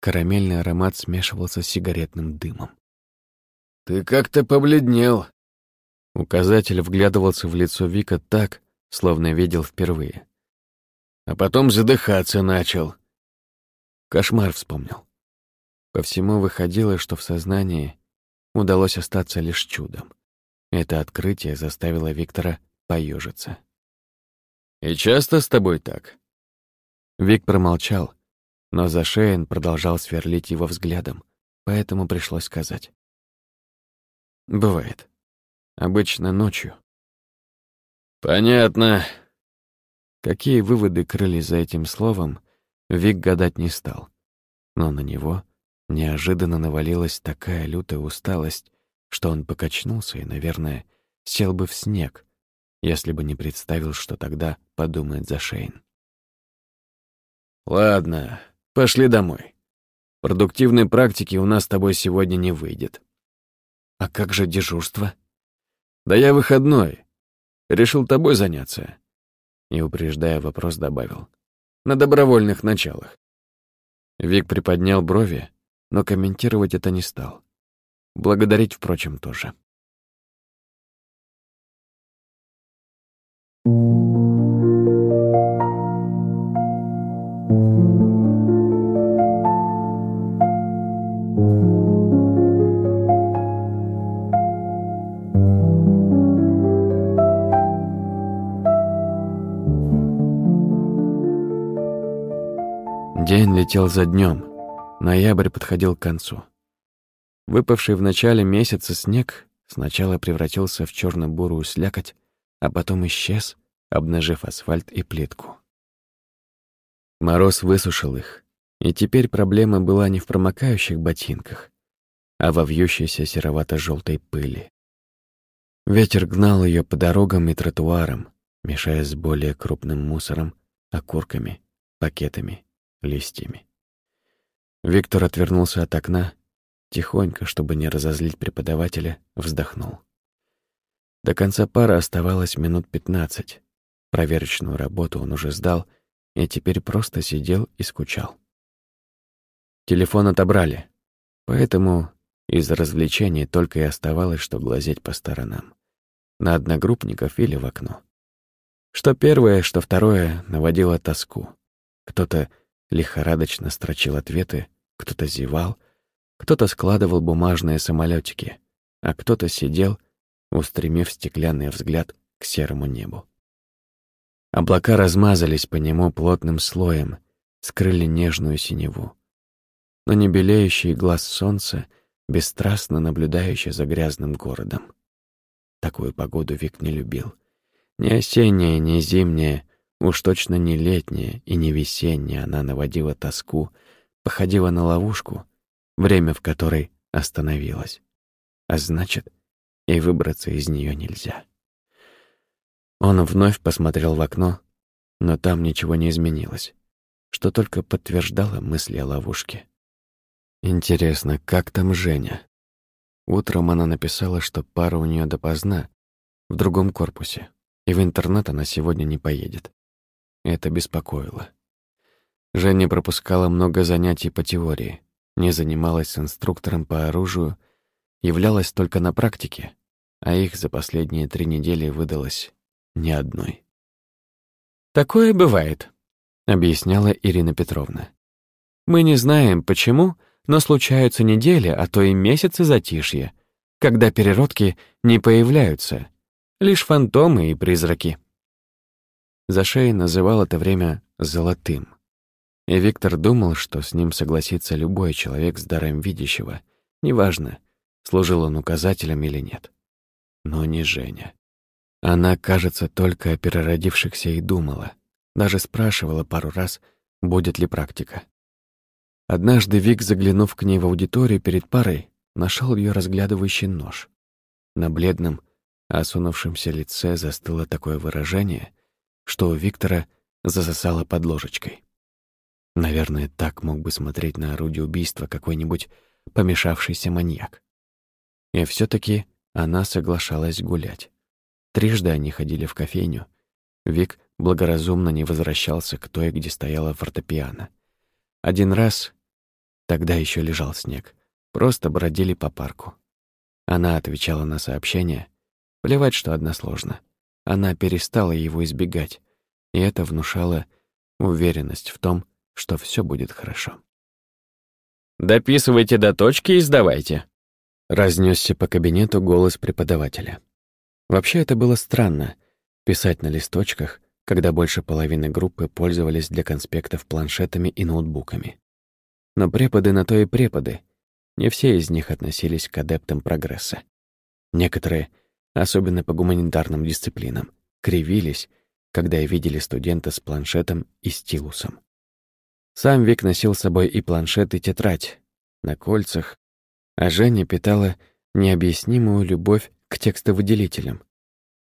Карамельный аромат смешивался с сигаретным дымом. «Ты как-то побледнел». Указатель вглядывался в лицо Вика так, словно видел впервые. А потом задыхаться начал. Кошмар вспомнил. По всему выходило, что в сознании удалось остаться лишь чудом. Это открытие заставило Виктора поежиться. «И часто с тобой так?» Вик промолчал, но Зашеин продолжал сверлить его взглядом, поэтому пришлось сказать. «Бывает. Обычно ночью». «Понятно». Какие выводы крылись за этим словом, Вик гадать не стал. Но на него неожиданно навалилась такая лютая усталость, что он покачнулся и, наверное, сел бы в снег, если бы не представил, что тогда подумает Зашейн. «Ладно, пошли домой. Продуктивной практики у нас с тобой сегодня не выйдет». «А как же дежурство?» «Да я выходной. Решил тобой заняться». И, упреждая вопрос, добавил. «На добровольных началах». Вик приподнял брови, но комментировать это не стал. Благодарить, впрочем, тоже. Летел за днем. Ноябрь подходил к концу. Выпавший в начале месяца снег сначала превратился в черно-бурую слякоть, а потом исчез, обнажив асфальт и плитку. Мороз высушил их, и теперь проблема была не в промокающих ботинках, а во вьющейся серовато желтой пыли. Ветер гнал ее по дорогам и тротуарам, мешая с более крупным мусором, окурками, пакетами, листьями. Виктор отвернулся от окна, тихонько, чтобы не разозлить преподавателя, вздохнул. До конца пары оставалось минут пятнадцать. Проверочную работу он уже сдал и теперь просто сидел и скучал. Телефон отобрали, поэтому из развлечений только и оставалось, что глазеть по сторонам. На одногруппников или в окно. Что первое, что второе наводило тоску. Кто-то лихорадочно строчил ответы, кто-то зевал, кто-то складывал бумажные самолетики, а кто-то сидел, устремив стеклянный взгляд к серому небу. Облака размазались по нему плотным слоем, скрыли нежную синеву. Но не белеющий глаз солнца, бесстрастно наблюдающий за грязным городом. Такую погоду Вик не любил. Ни осенняя, ни зимняя, Уж точно не летняя и не весенняя она наводила тоску, походила на ловушку, время в которой остановилось. А значит, и выбраться из нее нельзя. Он вновь посмотрел в окно, но там ничего не изменилось, что только подтверждало мысли о ловушке. Интересно, как там Женя? Утром она написала, что пара у нее допоздна, в другом корпусе, и в интернат она сегодня не поедет. Это беспокоило. Женя пропускала много занятий по теории, не занималась с инструктором по оружию, являлась только на практике, а их за последние три недели выдалось ни одной. «Такое бывает», — объясняла Ирина Петровна. «Мы не знаем, почему, но случаются недели, а то и месяцы затишья, когда переродки не появляются, лишь фантомы и призраки». Зашей называл это время «золотым». И Виктор думал, что с ним согласится любой человек с даром видящего, неважно, служил он указателем или нет. Но не Женя. Она, кажется, только о переродившихся и думала, даже спрашивала пару раз, будет ли практика. Однажды Вик, заглянув к ней в аудиторию перед парой, нашел ее разглядывающий нож. На бледном, осунувшемся лице застыло такое выражение — что у Виктора засосало под ложечкой. Наверное, так мог бы смотреть на орудие убийства какой-нибудь помешавшийся маньяк. И все таки она соглашалась гулять. Трижды они ходили в кофейню. Вик благоразумно не возвращался к той, где стояла фортепиано. Один раз Тогда еще лежал снег. Просто бродили по парку. Она отвечала на сообщения. Плевать, что односложно. Она перестала его избегать, и это внушало уверенность в том, что все будет хорошо. «Дописывайте до точки и сдавайте», — разнесся по кабинету голос преподавателя. Вообще это было странно — писать на листочках, когда больше половины группы пользовались для конспектов планшетами и ноутбуками. Но преподы на то и преподы. Не все из них относились к адептам прогресса. Некоторые, особенно по гуманитарным дисциплинам, кривились, когда видели студента с планшетом и стилусом. Сам Вик носил с собой и планшет, и тетрадь на кольцах, а Женя питала необъяснимую любовь к текстовыделителям,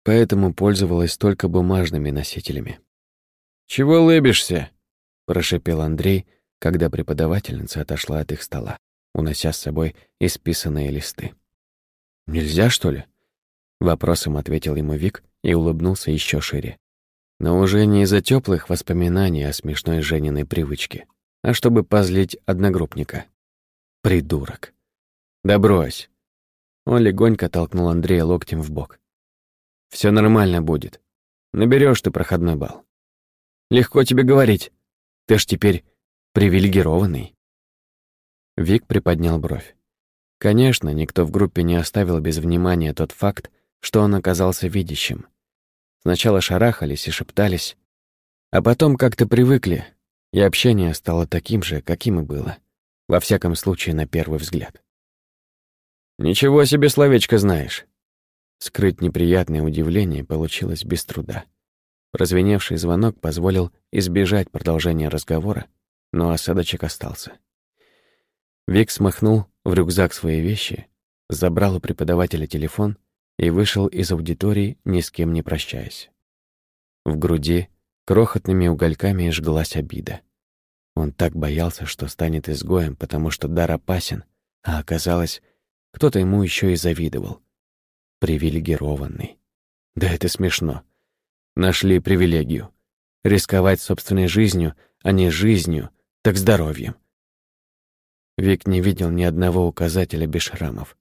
поэтому пользовалась только бумажными носителями. «Чего лыбишься?» — прошипел Андрей, когда преподавательница отошла от их стола, унося с собой исписанные листы. «Нельзя, что ли?» Вопросом ответил ему Вик и улыбнулся еще шире. Но уже не из-за теплых воспоминаний о смешной Жениной привычке, а чтобы позлить одногруппника. Придурок. Да брось. Он легонько толкнул Андрея локтем в бок. Все нормально будет. Наберешь ты проходной балл. Легко тебе говорить. Ты ж теперь привилегированный. Вик приподнял бровь. Конечно, никто в группе не оставил без внимания тот факт, что он оказался видящим. Сначала шарахались и шептались, а потом как-то привыкли, и общение стало таким же, каким и было. Во всяком случае, на первый взгляд. «Ничего себе словечко знаешь!» Скрыть неприятное удивление получилось без труда. Прозвеневший звонок позволил избежать продолжения разговора, но осадочек остался. Вик смахнул в рюкзак свои вещи, забрал у преподавателя телефон и вышел из аудитории, ни с кем не прощаясь. В груди крохотными угольками жглась обида. Он так боялся, что станет изгоем, потому что дар опасен, а оказалось, кто-то ему еще и завидовал. Привилегированный. Да это смешно. Нашли привилегию. Рисковать собственной жизнью, а не жизнью, так здоровьем. Вик не видел ни одного указателя без шрамов.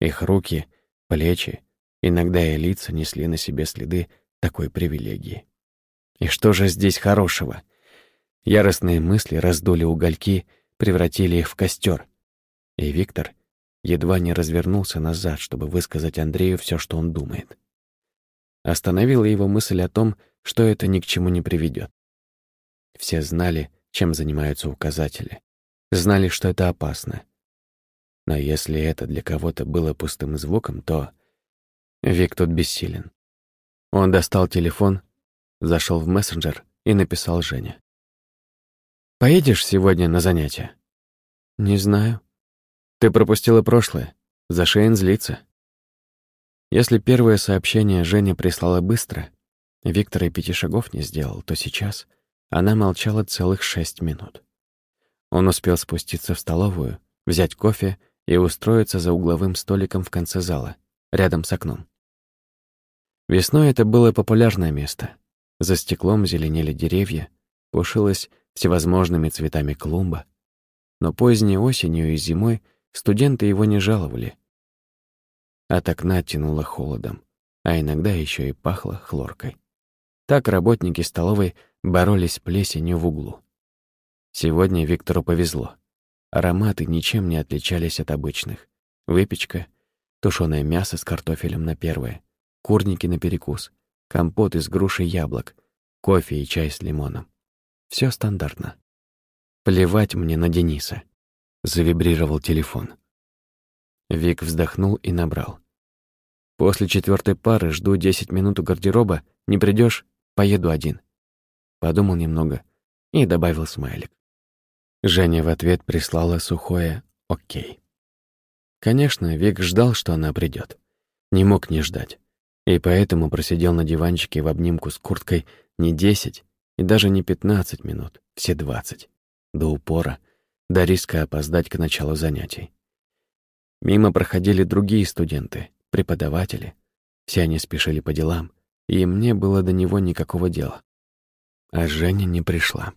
Их руки, плечи, Иногда и лица несли на себе следы такой привилегии. И что же здесь хорошего? Яростные мысли раздули угольки, превратили их в костер. И Виктор едва не развернулся назад, чтобы высказать Андрею все, что он думает. Остановила его мысль о том, что это ни к чему не приведет. Все знали, чем занимаются указатели. Знали, что это опасно. Но если это для кого-то было пустым звуком, то Вик тут бессилен. Он достал телефон, зашел в мессенджер и написал Жене. «Поедешь сегодня на занятия?» «Не знаю». «Ты пропустила прошлое. За Шейн злится». Если первое сообщение Женя прислала быстро, Виктор и пяти шагов не сделал, то сейчас она молчала целых шесть минут. Он успел спуститься в столовую, взять кофе и устроиться за угловым столиком в конце зала, рядом с окном. Весной это было популярное место. За стеклом зеленели деревья, пушилась всевозможными цветами клумба. Но поздней осенью и зимой студенты его не жаловали. От окна тянуло холодом, а иногда еще и пахло хлоркой. Так работники столовой боролись с плесенью в углу. Сегодня Виктору повезло. Ароматы ничем не отличались от обычных. Выпечка, тушеное мясо с картофелем на первое, курники на перекус, компот из груши и яблок, кофе и чай с лимоном. Все стандартно. Плевать мне на Дениса. Завибрировал телефон. Вик вздохнул и набрал. После четвертой пары жду 10 минут у гардероба, не придешь, поеду один. Подумал немного и добавил смайлик. Женя в ответ прислала сухое «Окей». Конечно, Вик ждал, что она придет. Не мог не ждать. И поэтому просидел на диванчике в обнимку с курткой не десять и даже не пятнадцать минут, все двадцать, до упора, до риска опоздать к началу занятий. Мимо проходили другие студенты, преподаватели. Все они спешили по делам, и мне было до него никакого дела. А Женя не пришла.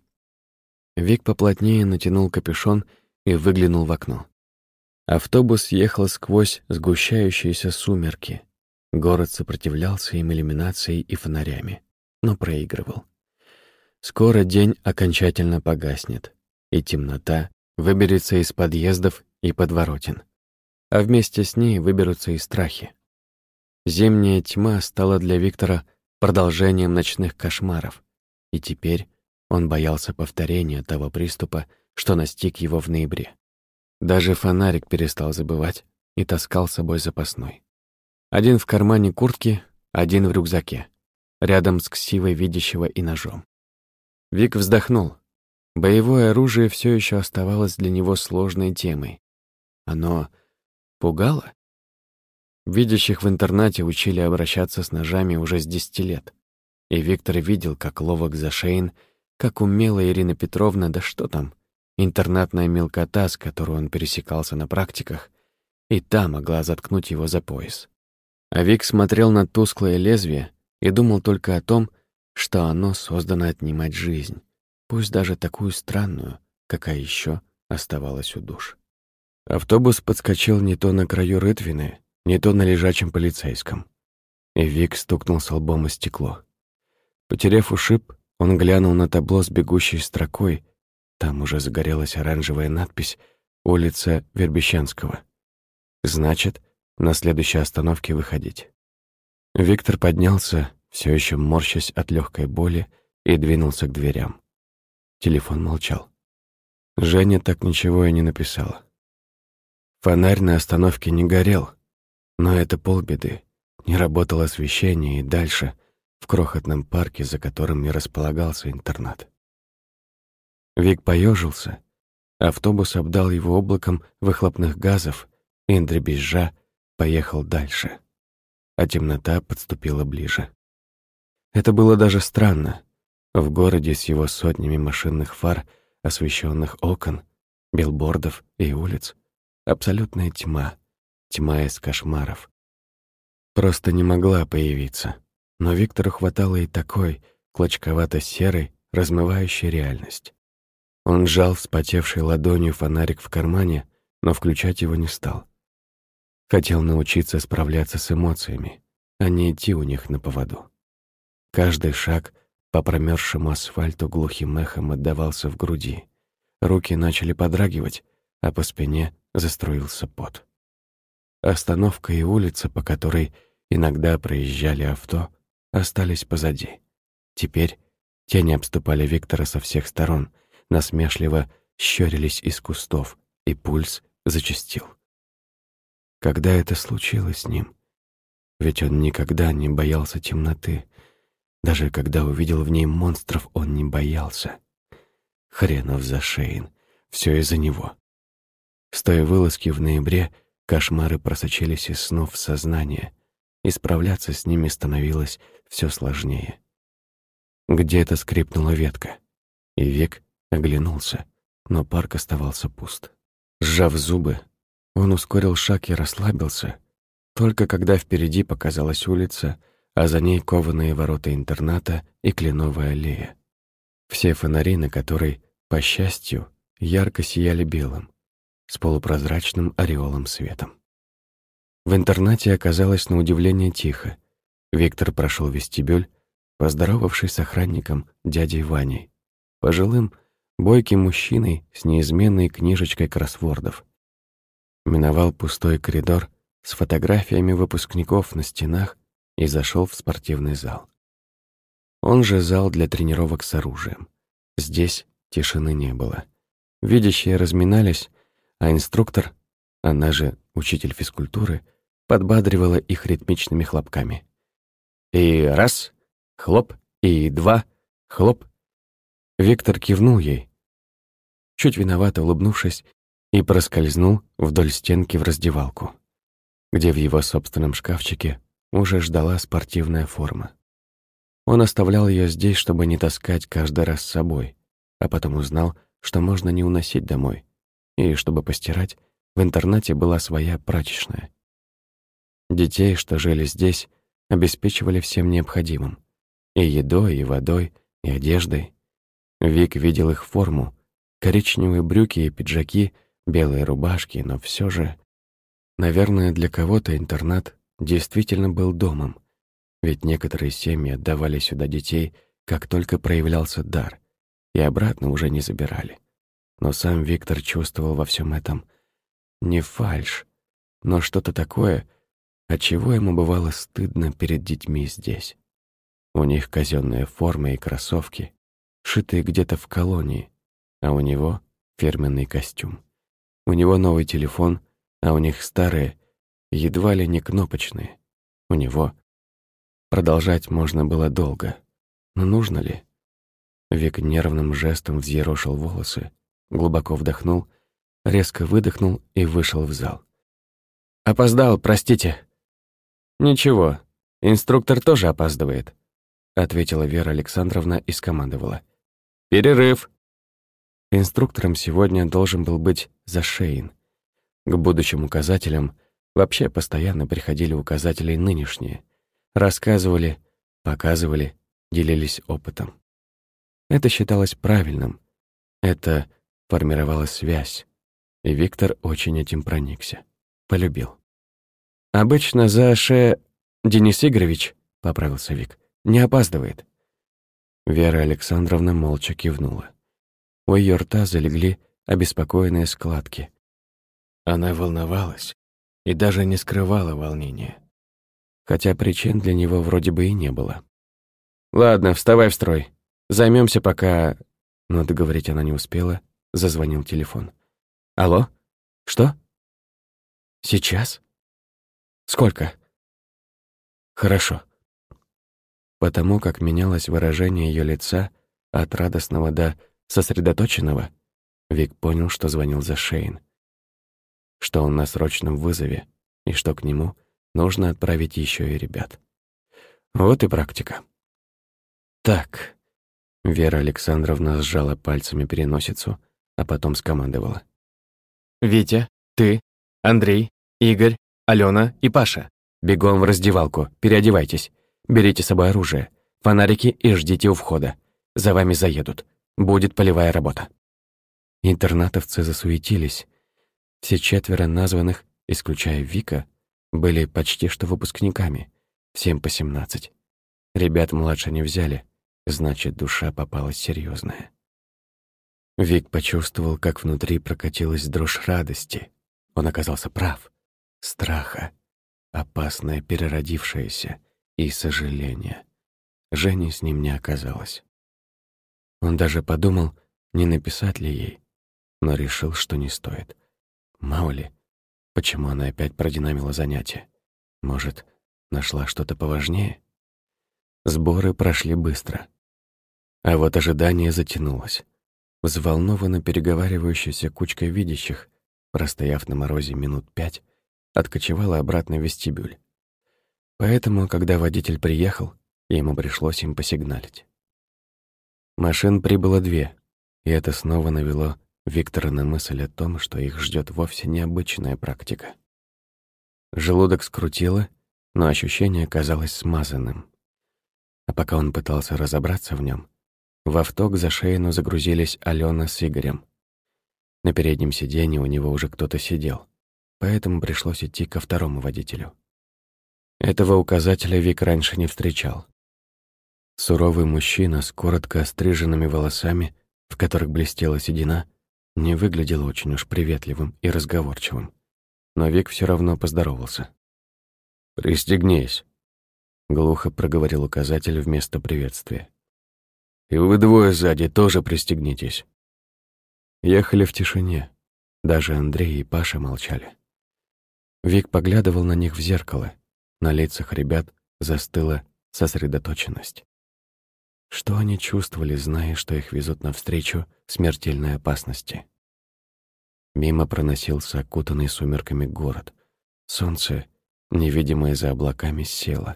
Вик поплотнее натянул капюшон и выглянул в окно. Автобус ехал сквозь сгущающиеся сумерки. Город сопротивлялся им иллюминацией и фонарями, но проигрывал. Скоро день окончательно погаснет, и темнота выберется из подъездов и подворотен. А вместе с ней выберутся и страхи. Зимняя тьма стала для Виктора продолжением ночных кошмаров, и теперь он боялся повторения того приступа, что настиг его в ноябре. Даже фонарик перестал забывать и таскал с собой запасной. Один в кармане куртки, один в рюкзаке, рядом с ксивой видящего и ножом. Вик вздохнул. Боевое оружие все еще оставалось для него сложной темой. Оно пугало? Видящих в интернате учили обращаться с ножами уже с десяти лет. И Виктор видел, как ловок Зашейн, как умела Ирина Петровна, да что там, интернатная мелкота, с которой он пересекался на практиках, и та могла заткнуть его за пояс. А Вик смотрел на тусклое лезвие и думал только о том, что оно создано отнимать жизнь, пусть даже такую странную, какая еще оставалась у душ. Автобус подскочил не то на краю рытвины, не то на лежачем полицейском. И Вик стукнулся лбом о стекло. Потеряв ушиб, он глянул на табло с бегущей строкой. Там уже загорелась оранжевая надпись «Улица Вербещанского». Значит, на следующей остановке выходить. Виктор поднялся, все еще морщась от легкой боли, и двинулся к дверям. Телефон молчал. Женя так ничего и не написала. Фонарь на остановке не горел, но это полбеды. Не работало освещение, и дальше, в крохотном парке, за которым не располагался интернат. Вик поежился. Автобус обдал его облаком выхлопных газов, и, дребезжа, поехал дальше. А темнота подступила ближе. Это было даже странно. В городе с его сотнями машинных фар, освещенных окон, билбордов и улиц, абсолютная тьма — тьма из кошмаров. Просто не могла появиться. Но Виктору хватало и такой, клочковато-серой, размывающей реальность. Он сжал вспотевшей ладонью фонарик в кармане, но включать его не стал. Хотел научиться справляться с эмоциями, а не идти у них на поводу. Каждый шаг по промерзшему асфальту глухим эхом отдавался в груди. Руки начали подрагивать, а по спине заструился пот. Остановка и улица, по которой иногда проезжали авто, остались позади. Теперь тени обступали Виктора со всех сторон, насмешливо щурились из кустов, и пульс зачастил. Когда это случилось с ним? Ведь он никогда не боялся темноты. Даже когда увидел в ней монстров, он не боялся. Хренов за Шейн. Все из-за него. С той вылазки в ноябре Кошмары просочились из снов в сознание, и справляться с ними становилось все сложнее. Где-то скрипнула ветка, и век оглянулся, но парк оставался пуст. Сжав зубы, он ускорил шаг и расслабился, только когда впереди показалась улица, а за ней кованые ворота интерната и кленовая аллея. Все фонари, на которой, по счастью, ярко сияли белым, с полупрозрачным ореолом светом. В интернате оказалось на удивление тихо. Виктор прошел вестибюль, поздоровавшись с охранником дядей Ваней, пожилым, бойким мужчиной с неизменной книжечкой кроссвордов. Миновал пустой коридор с фотографиями выпускников на стенах и зашел в спортивный зал. Он же зал для тренировок с оружием. Здесь тишины не было. Видящие разминались, а инструктор, она же учитель физкультуры, подбадривала их ритмичными хлопками. И раз, хлоп, и два, хлоп. Виктор кивнул ей, чуть виновато улыбнувшись, и проскользнул вдоль стенки в раздевалку, где в его собственном шкафчике уже ждала спортивная форма. Он оставлял ее здесь, чтобы не таскать каждый раз с собой, а потом узнал, что можно не уносить домой, и, чтобы постирать, в интернате была своя прачечная. Детей, что жили здесь, обеспечивали всем необходимым. И едой, и водой, и одеждой. Вик видел их форму, коричневые брюки и пиджаки, белые рубашки, но все же... Наверное, для кого-то интернат действительно был домом, ведь некоторые семьи отдавали сюда детей, как только проявлялся дар, и обратно уже не забирали. Но сам Виктор чувствовал во всем этом не фальшь, но что-то такое, от чего ему бывало стыдно перед детьми здесь. У них казенные формы и кроссовки, шитые где-то в колонии, а у него фирменный костюм. У него новый телефон, а у них старые, едва ли не кнопочные. У него. Продолжать можно было долго. Но нужно ли? Вик нервным жестом взъерошил волосы, глубоко вдохнул, резко выдохнул и вышел в зал. «Опоздал, простите». «Ничего, инструктор тоже опаздывает», — ответила Вера Александровна и скомандовала. «Перерыв!» Инструктором сегодня должен был быть Зашейн. К будущим указателям вообще постоянно приходили указатели нынешние. Рассказывали, показывали, делились опытом. Это считалось правильным. Это формировала связь. И Виктор очень этим проникся. Полюбил. «Обычно за Ше... Денис Игоревич», — поправился Вик, — «не опаздывает». Вера Александровна молча кивнула. У ее рта залегли обеспокоенные складки. Она волновалась и даже не скрывала волнения. Хотя причин для него вроде бы и не было. «Ладно, вставай в строй. Займемся пока...» Но договорить она не успела, зазвонил телефон. «Алло? Что? Сейчас? Сколько?» «Хорошо». Потому как менялось выражение ее лица от радостного до сосредоточенного, Вик понял, что звонил за Шейн, что он на срочном вызове и что к нему нужно отправить еще и ребят. Вот и практика. Так, Вера Александровна сжала пальцами переносицу, а потом скомандовала. «Витя, ты, Андрей, Игорь, Алена и Паша. Бегом в раздевалку, переодевайтесь. Берите с собой оружие, фонарики и ждите у входа. За вами заедут. Будет полевая работа». Интернатовцы засуетились. Все четверо названных, исключая Вика, были почти что выпускниками, всем по семнадцать. Ребят младше не взяли, значит, душа попалась серьезная. Вик почувствовал, как внутри прокатилась дрожь радости. Он оказался прав. Страха, опасное переродившееся и сожаление. Жени с ним не оказалось. Он даже подумал, не написать ли ей, но решил, что не стоит. Мало ли, почему она опять продинамила занятия. Может, нашла что-то поважнее? Сборы прошли быстро. А вот ожидание затянулось. Взволнованно переговаривающаяся кучка видящих, простояв на морозе минут пять, откочевала обратно в вестибюль. Поэтому, когда водитель приехал, ему пришлось им посигналить. Машин прибыло две, и это снова навело Виктора на мысль о том, что их ждет вовсе необычная практика. Желудок скрутило, но ощущение казалось смазанным. А пока он пытался разобраться в нем, в авто к Зашейну загрузились Алена с Игорем. На переднем сиденье у него уже кто-то сидел, поэтому пришлось идти ко второму водителю. Этого указателя Вик раньше не встречал. Суровый мужчина с коротко остриженными волосами, в которых блестела седина, не выглядел очень уж приветливым и разговорчивым. Но Вик все равно поздоровался. «Пристегнись», — глухо проговорил указатель вместо приветствия. «И вы двое сзади тоже пристегнитесь». Ехали в тишине. Даже Андрей и Паша молчали. Вик поглядывал на них в зеркало. На лицах ребят застыла сосредоточенность. Что они чувствовали, зная, что их везут навстречу смертельной опасности? Мимо проносился окутанный сумерками город. Солнце, невидимое за облаками, село,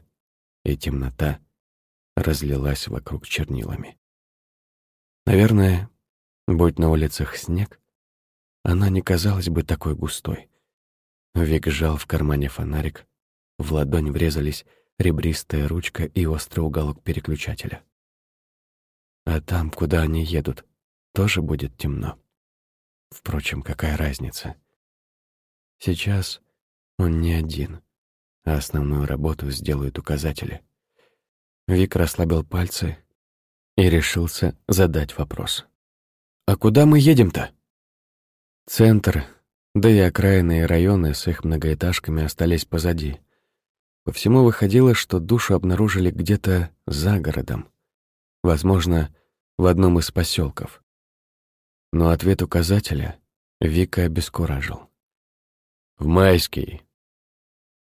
и темнота разлилась вокруг чернилами. Наверное, будь на улицах снег, она не казалась бы такой густой. Вик сжал в кармане фонарик, в ладонь врезались ребристая ручка и острый уголок переключателя. А там, куда они едут, тоже будет темно. Впрочем, какая разница? Сейчас он не один, а основную работу сделают указатели. Вик расслабил пальцы и решился задать вопрос. «А куда мы едем-то?» Центр, да и окраинные районы с их многоэтажками остались позади. По всему выходило, что душу обнаружили где-то за городом. Возможно, в одном из поселков. Но ответ указателя Вика обескуражил. «В Майский».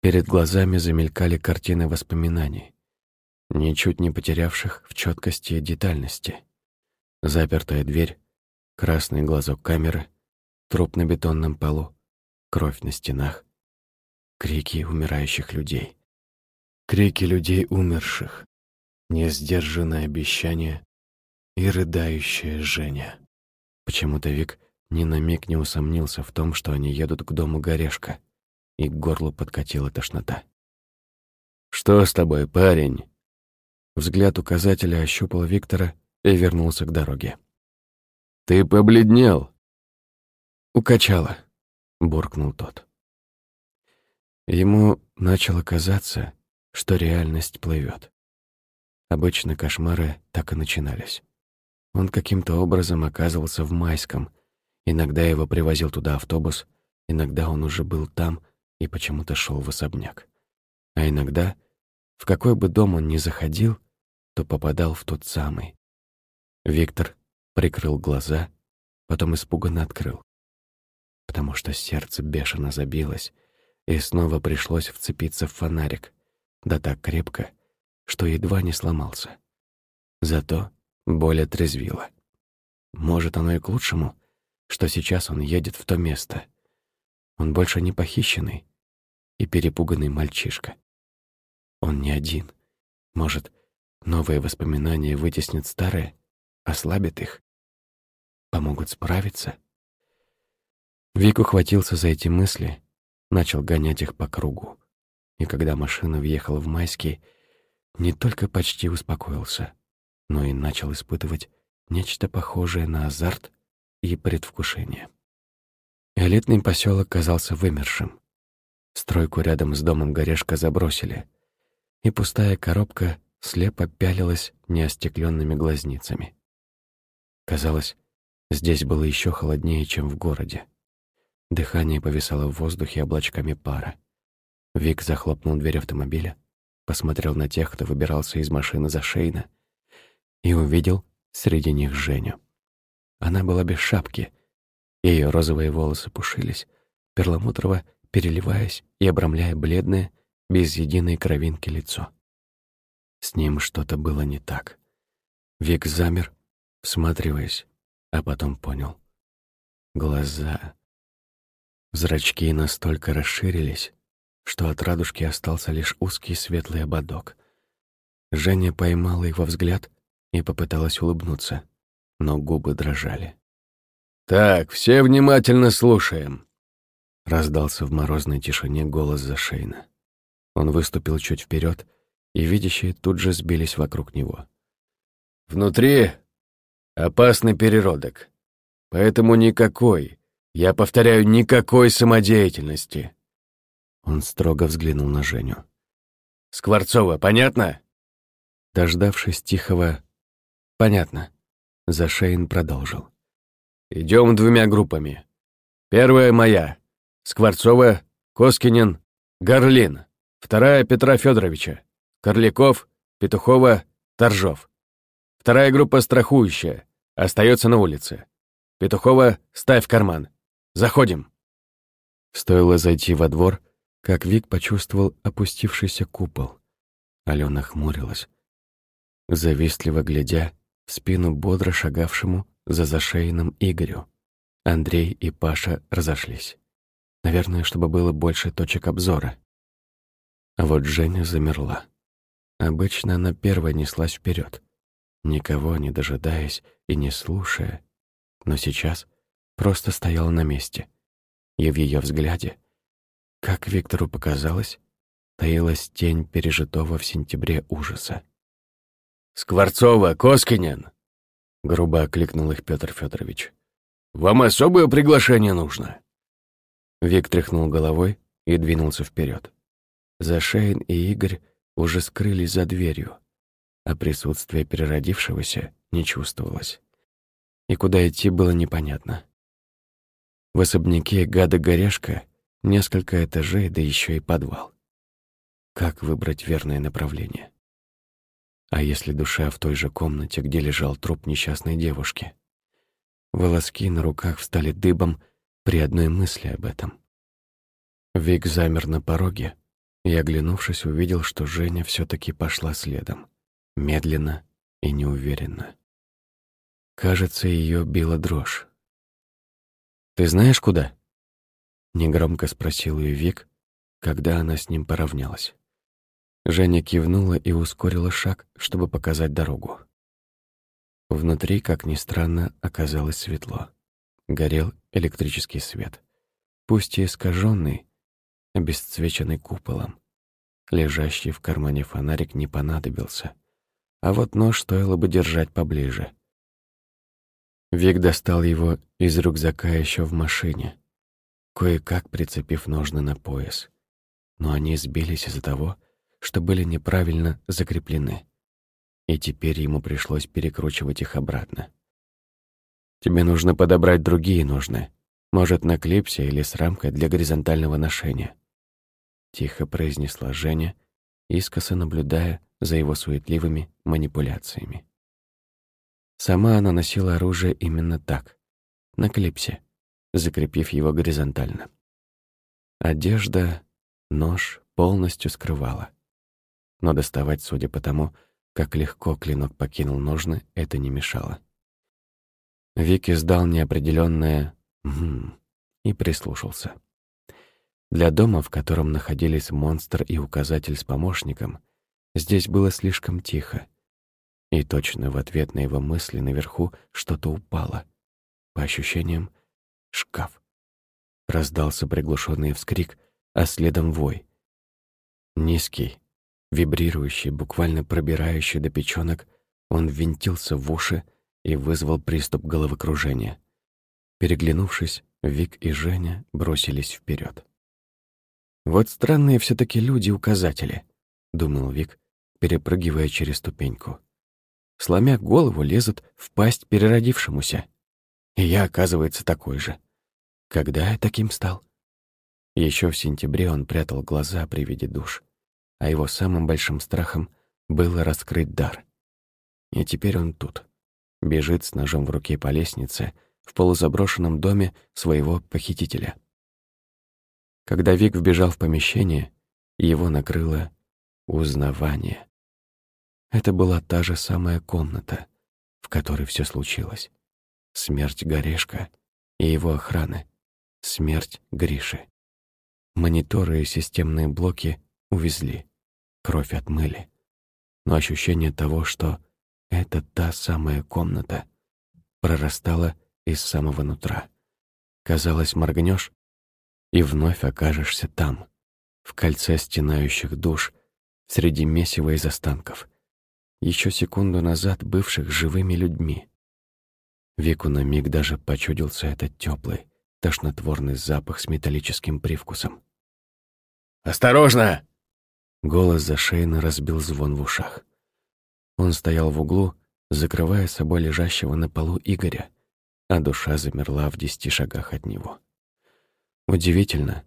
Перед глазами замелькали картины воспоминаний, ничуть не потерявших в четкости и детальности. Запертая дверь, красный глазок камеры, труп на бетонном полу, кровь на стенах, крики умирающих людей. Крики людей умерших, несдержанное обещание и рыдающая Женя. Почему-то Вик ни на миг не усомнился в том, что они едут к дому Горешка, и к горлу подкатила тошнота. «Что с тобой, парень?» Взгляд указателя ощупал Виктора и вернулся к дороге. «Ты побледнел?» «Укачало», — буркнул тот. Ему начало казаться, что реальность плывет. Обычно кошмары так и начинались. Он каким-то образом оказывался в Майском. Иногда его привозил туда автобус, иногда он уже был там и почему-то шел в особняк. А иногда, в какой бы дом он ни заходил, то попадал в тот самый. Виктор прикрыл глаза, потом испуганно открыл, потому что сердце бешено забилось, и снова пришлось вцепиться в фонарик, да так крепко, что едва не сломался. Зато боль отрезвила. Может, оно и к лучшему, что сейчас он едет в то место. Он больше не похищенный и перепуганный мальчишка. Он не один. Может, новые воспоминания вытеснят старые, ослабят их, помогут справиться? Вик ухватился за эти мысли, начал гонять их по кругу. И когда машина въехала в Майский, не только почти успокоился, но и начал испытывать нечто похожее на азарт и предвкушение. Элитный поселок казался вымершим. Стройку рядом с домом Горешка забросили, и пустая коробка слепо пялилась неостекленными глазницами. Казалось, здесь было еще холоднее, чем в городе. Дыхание повисало в воздухе облачками пара. Вик захлопнул дверь автомобиля, посмотрел на тех, кто выбирался из машины за Шейна, и увидел среди них Женю. Она была без шапки, ее розовые волосы пушились, перламутрово переливаясь и обрамляя бледное, без единой кровинки лицо. С ним что-то было не так. Вик замер, всматриваясь, а потом понял. Глаза. Зрачки настолько расширились, что от радужки остался лишь узкий светлый ободок. Женя поймала его взгляд и попыталась улыбнуться, но губы дрожали. «Так, все внимательно слушаем», — раздался в морозной тишине голос Зашейна. Он выступил чуть вперед, и видящие тут же сбились вокруг него. «Внутри опасный переродок, поэтому никакой, я повторяю, никакой самодеятельности. Он строго взглянул на Женю. «Скворцова, понятно?» Дождавшись тихого «Понятно», Зашейн продолжил. «Идем двумя группами. Первая моя. Скворцова, Коскинин, Горлин. Вторая Петра Федоровича. Корляков, Петухова, Торжов. Вторая группа страхующая. Остается на улице. Петухова, ставь в карман. Заходим». Стоило зайти во двор, как Вик почувствовал опустившийся купол. Алена хмурилась, завистливо глядя в спину бодро шагавшему за зашейным Игорю. Андрей и Паша разошлись. Наверное, чтобы было больше точек обзора. А вот Женя замерла. Обычно она первая неслась вперед, никого не дожидаясь и не слушая, но сейчас просто стояла на месте. И в ее взгляде как Виктору показалось, таилась тень пережитого в сентябре ужаса. «Скворцова, Коскинин!» — грубо окликнул их Петр Федорович. Вам особое приглашение нужно?» Вик тряхнул головой и двинулся вперед. Зашейн и Игорь уже скрылись за дверью, а присутствие переродившегося не чувствовалось. И куда идти было непонятно. В особняке гада-горяшка несколько этажей, да еще и подвал. Как выбрать верное направление? А если душа в той же комнате, где лежал труп несчастной девушки? Волоски на руках встали дыбом при одной мысли об этом. Вик замер на пороге и, оглянувшись, увидел, что Женя все таки пошла следом, медленно и неуверенно. Кажется, ее била дрожь. «Ты знаешь, куда?» Негромко спросил ее Вик, когда она с ним поравнялась. Женя кивнула и ускорила шаг, чтобы показать дорогу. Внутри, как ни странно, оказалось светло. Горел электрический свет. Пусть и искаженный, обесцвеченный куполом. Лежащий в кармане фонарик не понадобился. А вот нож стоило бы держать поближе. Вик достал его из рюкзака еще в машине, кое-как прицепив ножны на пояс. Но они сбились из-за того, что были неправильно закреплены и теперь ему пришлось перекручивать их обратно. Тебе нужно подобрать другие ножны, может, на клипсе или с рамкой для горизонтального ношения. Тихо произнесла Женя, искоса наблюдая за его суетливыми манипуляциями. Сама она носила оружие именно так, на клипсе, закрепив его горизонтально. Одежда, нож полностью скрывала. Но доставать, судя по тому, как легко клинок покинул ножны, это не мешало. Вик издал неопределённое «хм» и прислушался. Для дома, в котором находились монстр и указатель с помощником, здесь было слишком тихо. И точно в ответ на его мысли наверху что-то упало. По ощущениям, шкаф. Раздался приглушенный вскрик, а следом вой. Низкий, Вибрирующий, буквально пробирающий до печёнок, он ввинтился в уши и вызвал приступ головокружения. Переглянувшись, Вик и Женя бросились вперед. «Вот странные все таки люди-указатели», — думал Вик, перепрыгивая через ступеньку. Сломя голову, лезут в пасть переродившемуся. И я, оказывается, такой же. Когда я таким стал? Еще в сентябре он прятал глаза при виде душ а его самым большим страхом было раскрыть дар. И теперь он тут, бежит с ножом в руке по лестнице в полузаброшенном доме своего похитителя. Когда Вик вбежал в помещение, его накрыло узнавание. Это была та же самая комната, в которой все случилось. Смерть Горешка и его охраны. Смерть Гриши. Мониторы и системные блоки увезли, кровь отмыли. Но ощущение того, что это та самая комната, прорастало из самого нутра. Казалось, моргнешь и вновь окажешься там, в кольце стенающих душ, среди месива из останков, еще секунду назад бывших живыми людьми. Вику на миг даже почудился этот теплый, тошнотворный запах с металлическим привкусом. «Осторожно!» Голос за шейно разбил звон в ушах. Он стоял в углу, закрывая собой лежащего на полу Игоря, а душа замерла в десяти шагах от него. Удивительно,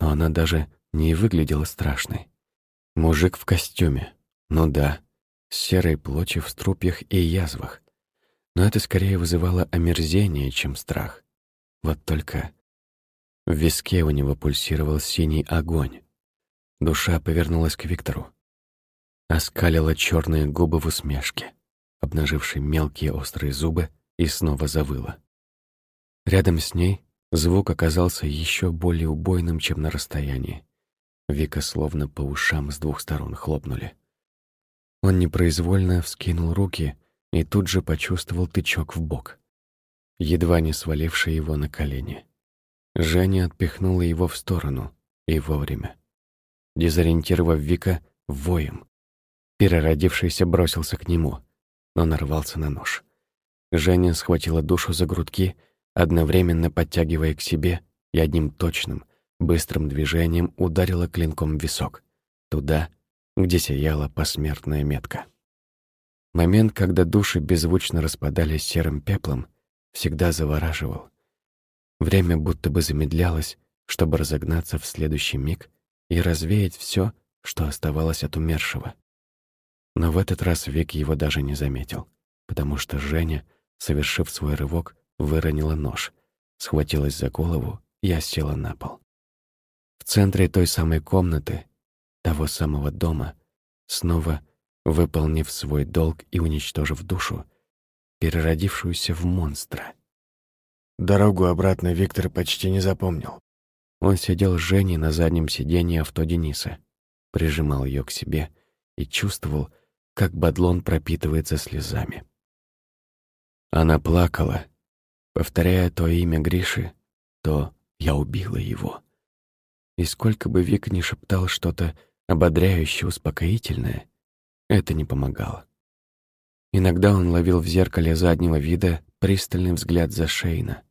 но она даже не выглядела страшной. Мужик в костюме, ну да, с серой плотью в струпьях и язвах. Но это скорее вызывало омерзение, чем страх. Вот только в виске у него пульсировал синий огонь, Душа повернулась к Виктору. Оскалила черные губы в усмешке, обнажившей мелкие острые зубы, и снова завыла. Рядом с ней звук оказался еще более убойным, чем на расстоянии. Вика словно по ушам с двух сторон хлопнули. Он непроизвольно вскинул руки и тут же почувствовал тычок в бок, едва не сваливший его на колени. Женя отпихнула его в сторону, и вовремя дезориентировав Вика воем. Переродившийся бросился к нему, но нарвался на нож. Женя схватила душу за грудки одновременно подтягивая к себе и одним точным, быстрым движением ударила клинком в висок, туда, где сияла посмертная метка. Момент, когда души беззвучно распадались серым пеплом, всегда завораживал. Время будто бы замедлялось, чтобы разогнаться в следующий миг и развеять все, что оставалось от умершего. Но в этот раз Вик его даже не заметил, потому что Женя, совершив свой рывок, выронила нож, схватилась за голову и осела на пол. В центре той самой комнаты, того самого дома, снова выполнив свой долг и уничтожив душу, переродившуюся в монстра. Дорогу обратно Виктор почти не запомнил. Он сидел с Женей на заднем сиденье авто Дениса, прижимал ее к себе и чувствовал, как бадлон пропитывается слезами. Она плакала, повторяя то имя Гриши, то «я убила его». И сколько бы Вик ни шептал что-то ободряющее, успокоительное, это не помогало. Иногда он ловил в зеркале заднего вида пристальный взгляд за Шейна,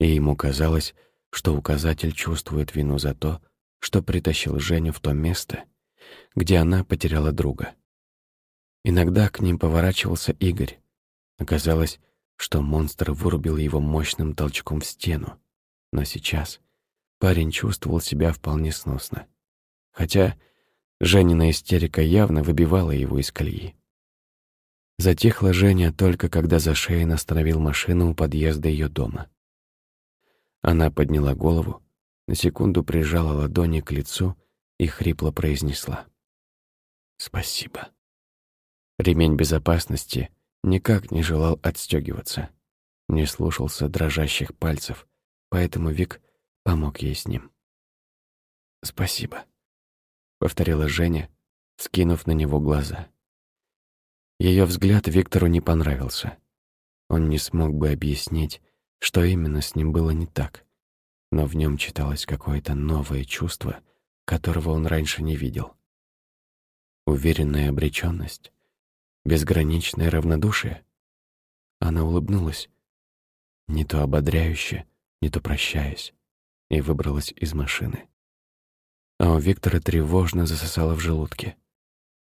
и ему казалось, что указатель чувствует вину за то, что притащил Женю в то место, где она потеряла друга. Иногда к ним поворачивался Игорь. Оказалось, что монстр вырубил его мощным толчком в стену. Но сейчас парень чувствовал себя вполне сносно. Хотя Женина истерика явно выбивала его из колеи. Затихла Женя только когда Зашейн остановил машину у подъезда ее дома. Она подняла голову, на секунду прижала ладони к лицу и хрипло произнесла. «Спасибо». Ремень безопасности никак не желал отстегиваться, не слушался дрожащих пальцев, поэтому Вик помог ей с ним. «Спасибо», — повторила Женя, скинув на него глаза. Ее взгляд Виктору не понравился. Он не смог бы объяснить, что именно с ним было не так, но в нем читалось какое-то новое чувство, которого он раньше не видел. Уверенная обреченность, безграничное равнодушие. Она улыбнулась, не то ободряюще, не то прощаясь, и выбралась из машины а у Виктора тревожно засосало в желудке.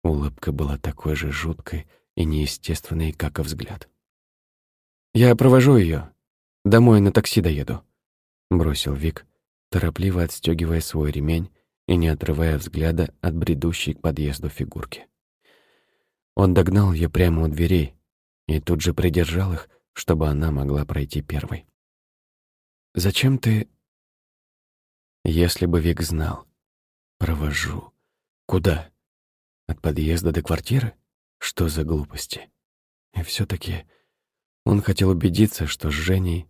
Улыбка была такой же жуткой и неестественной, как и взгляд. «Я провожу ее. Домой на такси доеду», — бросил Вик, торопливо отстегивая свой ремень и не отрывая взгляда от бредущей к подъезду фигурки. Он догнал ее прямо у дверей и тут же придержал их, чтобы она могла пройти первой. «Зачем ты...» Если бы Вик знал, Провожу. Куда? От подъезда до квартиры? Что за глупости? И все таки он хотел убедиться, что с Женей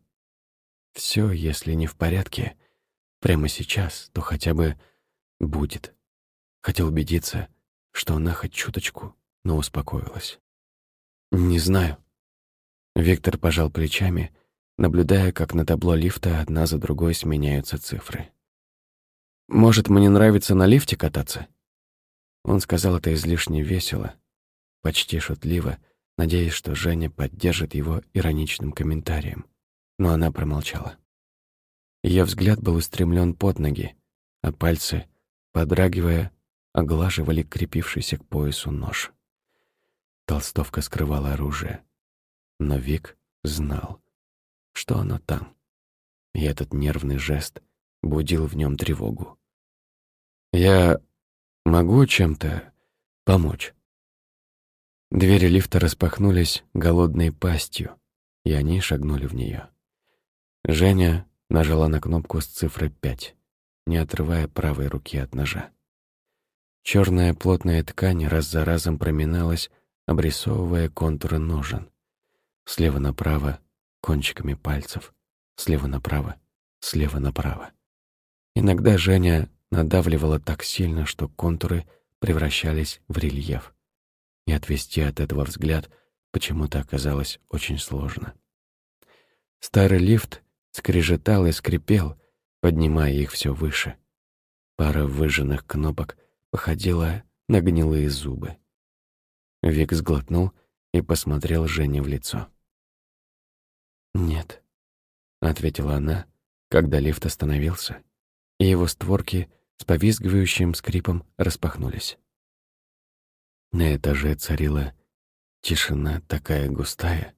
все, если не в порядке, прямо сейчас, то хотя бы будет. Хотел убедиться, что она хоть чуточку, но успокоилась. «Не знаю». Виктор пожал плечами, наблюдая, как на табло лифта одна за другой сменяются цифры. «Может, мне нравится на лифте кататься?» Он сказал это излишне весело, почти шутливо, надеясь, что Женя поддержит его ироничным комментарием. Но она промолчала. Ее взгляд был устремлен под ноги, а пальцы, подрагивая, оглаживали крепившийся к поясу нож. Толстовка скрывала оружие, но Вик знал, что оно там. И этот нервный жест будил в нем тревогу. «Я могу чем-то помочь?» Двери лифта распахнулись голодной пастью, и они шагнули в нее. Женя нажала на кнопку с цифрой 5, не отрывая правой руки от ножа. Черная плотная ткань раз за разом проминалась, обрисовывая контуры ножен. Слева направо — кончиками пальцев, слева направо, слева направо. Иногда Женя надавливала так сильно, что контуры превращались в рельеф. И отвести от этого взгляд почему-то оказалось очень сложно. Старый лифт скрежетал и скрипел, поднимая их все выше. Пара выжженных кнопок походила на гнилые зубы. Вик сглотнул и посмотрел Жене в лицо. «Нет, — ответила она, когда лифт остановился, и его створки с повизгивающим скрипом распахнулись. На этаже царила тишина такая густая,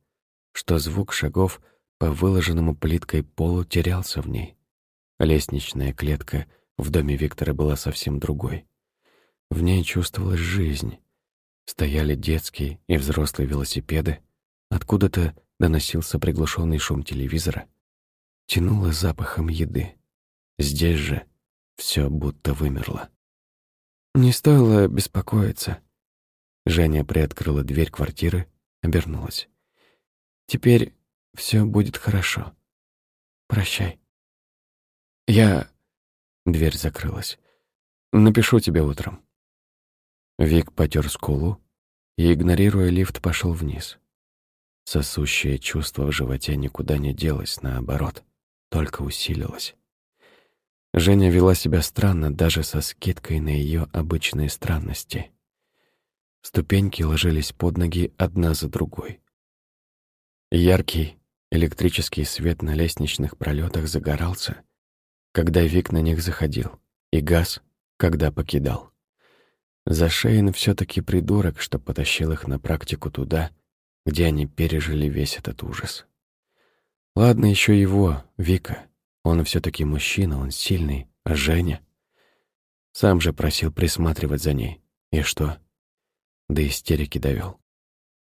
что звук шагов по выложенному плиткой полу терялся в ней. Лестничная клетка в доме Виктора была совсем другой. В ней чувствовалась жизнь. Стояли детские и взрослые велосипеды. Откуда-то доносился приглушенный шум телевизора. Тянуло запахом еды. Здесь же все будто вымерло. Не стоило беспокоиться. Женя приоткрыла дверь квартиры, обернулась. Теперь все будет хорошо. Прощай. Я... Дверь закрылась. Напишу тебе утром. Вик потер скулу и, игнорируя лифт, пошел вниз. Сосущее чувство в животе никуда не делось, наоборот, только усилилось. Женя вела себя странно даже со скидкой на ее обычные странности. Ступеньки ложились под ноги одна за другой. Яркий электрический свет на лестничных пролетах загорался, когда Вик на них заходил, и газ, когда покидал. Зашейн все таки придурок, что потащил их на практику туда, где они пережили весь этот ужас. Ладно еще его, Вика. Он все таки мужчина, он сильный, а Женя... Сам же просил присматривать за ней. И что? До истерики довел.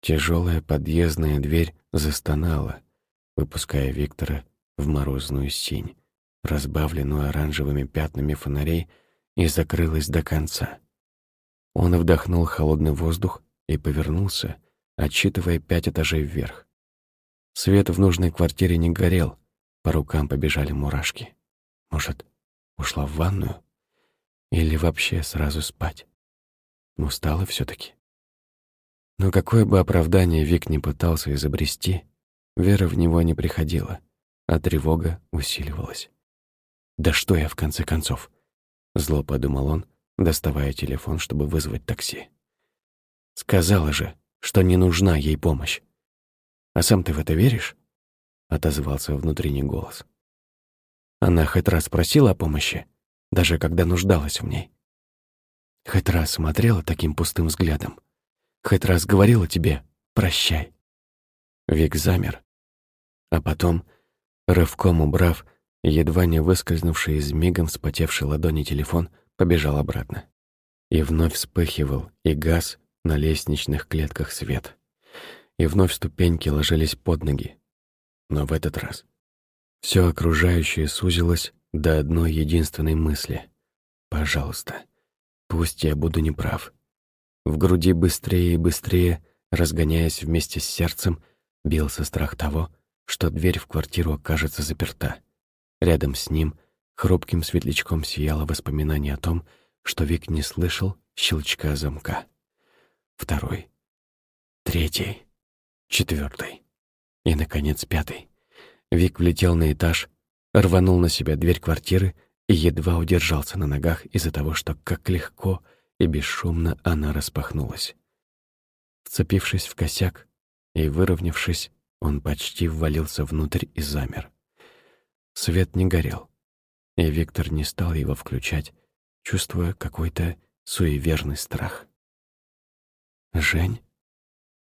Тяжелая подъездная дверь застонала, выпуская Виктора в морозную синь, разбавленную оранжевыми пятнами фонарей, и закрылась до конца. Он вдохнул холодный воздух и повернулся, отсчитывая пять этажей вверх. Свет в нужной квартире не горел, по рукам побежали мурашки. Может, ушла в ванную? Или вообще сразу спать? Устала все таки Но какое бы оправдание Вик не пытался изобрести, вера в него не приходила, а тревога усиливалась. «Да что я, в конце концов?» Зло подумал он, доставая телефон, чтобы вызвать такси. «Сказала же, что не нужна ей помощь. А сам ты в это веришь?» — отозвался внутренний голос. Она хоть раз просила о помощи, даже когда нуждалась в ней. Хоть раз смотрела таким пустым взглядом. Хоть раз говорила тебе «прощай». Вик замер. А потом, рывком убрав, едва не выскользнувший из мигом вспотевшей ладони телефон, побежал обратно. И вновь вспыхивал и газ на лестничных клетках свет. И вновь ступеньки ложились под ноги. Но в этот раз все окружающее сузилось до одной единственной мысли. «Пожалуйста, пусть я буду неправ». В груди быстрее и быстрее, разгоняясь вместе с сердцем, бился страх того, что дверь в квартиру окажется заперта. Рядом с ним — Хрупким светлячком сияло воспоминание о том, что Вик не слышал щелчка замка. Второй. Третий. Четвертый. И, наконец, пятый. Вик влетел на этаж, рванул на себя дверь квартиры и едва удержался на ногах из-за того, что как легко и бесшумно она распахнулась. Вцепившись в косяк и выровнявшись, он почти ввалился внутрь и замер. Свет не горел и Виктор не стал его включать, чувствуя какой-то суеверный страх. «Жень?»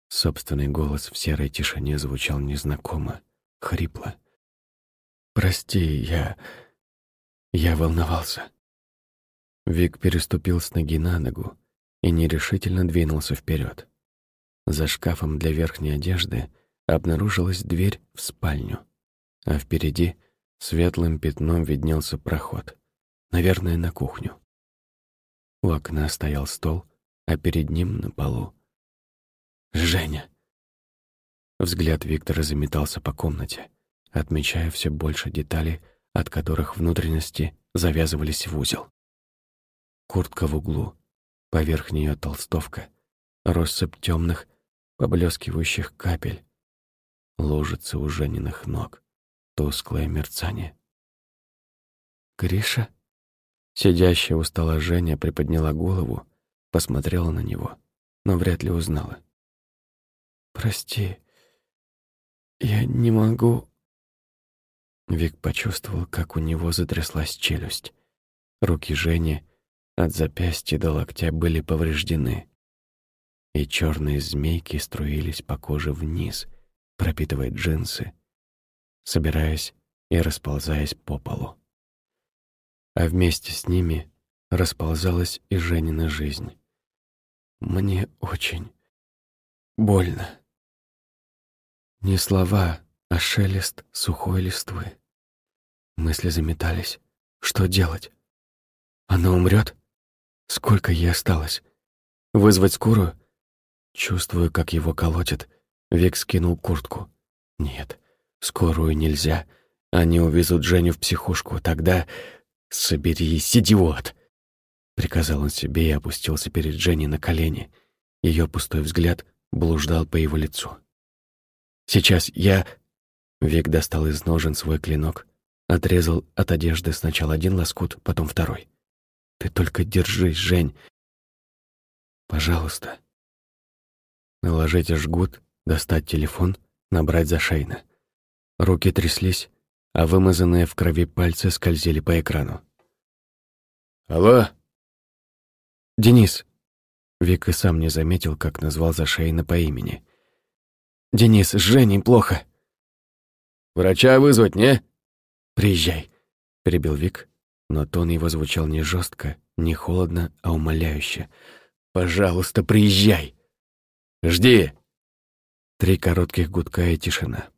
Собственный голос в серой тишине звучал незнакомо, хрипло. «Прости, я... я волновался». Вик переступил с ноги на ногу и нерешительно двинулся вперед. За шкафом для верхней одежды обнаружилась дверь в спальню, а впереди Светлым пятном виднелся проход. Наверное, на кухню. У окна стоял стол, а перед ним на полу. «Женя!» Взгляд Виктора заметался по комнате, отмечая все больше деталей, от которых внутренности завязывались в узел. Куртка в углу, поверх нее толстовка, россыпь темных, поблескивающих капель, лужицы у Жениных ног тусклое мерцание. «Гриша?» Сидящая у стола Женя приподняла голову, посмотрела на него, но вряд ли узнала. «Прости, я не могу...» Вик почувствовал, как у него затряслась челюсть. Руки Жени от запястья до локтя были повреждены, и черные змейки струились по коже вниз, пропитывая джинсы, собираясь и расползаясь по полу. А вместе с ними расползалась и Женина жизнь. Мне очень больно. Не слова, а шелест сухой листвы. Мысли заметались. Что делать? Она умрет? Сколько ей осталось? Вызвать скорую? Чувствую, как его колотит. Век скинул куртку. Нет, скорую нельзя. Они увезут Женю в психушку. Тогда соберись, идиот! Приказал он себе и опустился перед Женей на колени. Ее пустой взгляд блуждал по его лицу. «Сейчас я...» Век достал из ножен свой клинок, отрезал от одежды сначала один лоскут, потом второй. «Ты только держись, Жень. Пожалуйста». Наложить жгут, достать телефон, набрать за шейна. Руки тряслись, а вымазанные в крови пальцы скользили по экрану. «Алло?» «Денис!» Вик и сам не заметил, как назвал Зашейна по имени. «Денис, с Женей плохо!» «Врача вызвать, не?» «Приезжай!» — перебил Вик, но тон его звучал не жестко, не холодно, а умоляюще. «Пожалуйста, приезжай!» «Жди!» Три коротких гудка и тишина.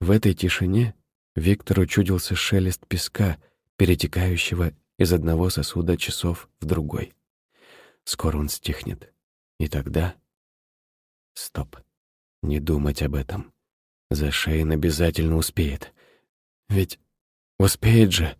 В этой тишине Виктору чудился шелест песка, перетекающего из одного сосуда часов в другой. Скоро он стихнет. И тогда... Стоп. Не думать об этом. Зашейн обязательно успеет. Ведь успеет же.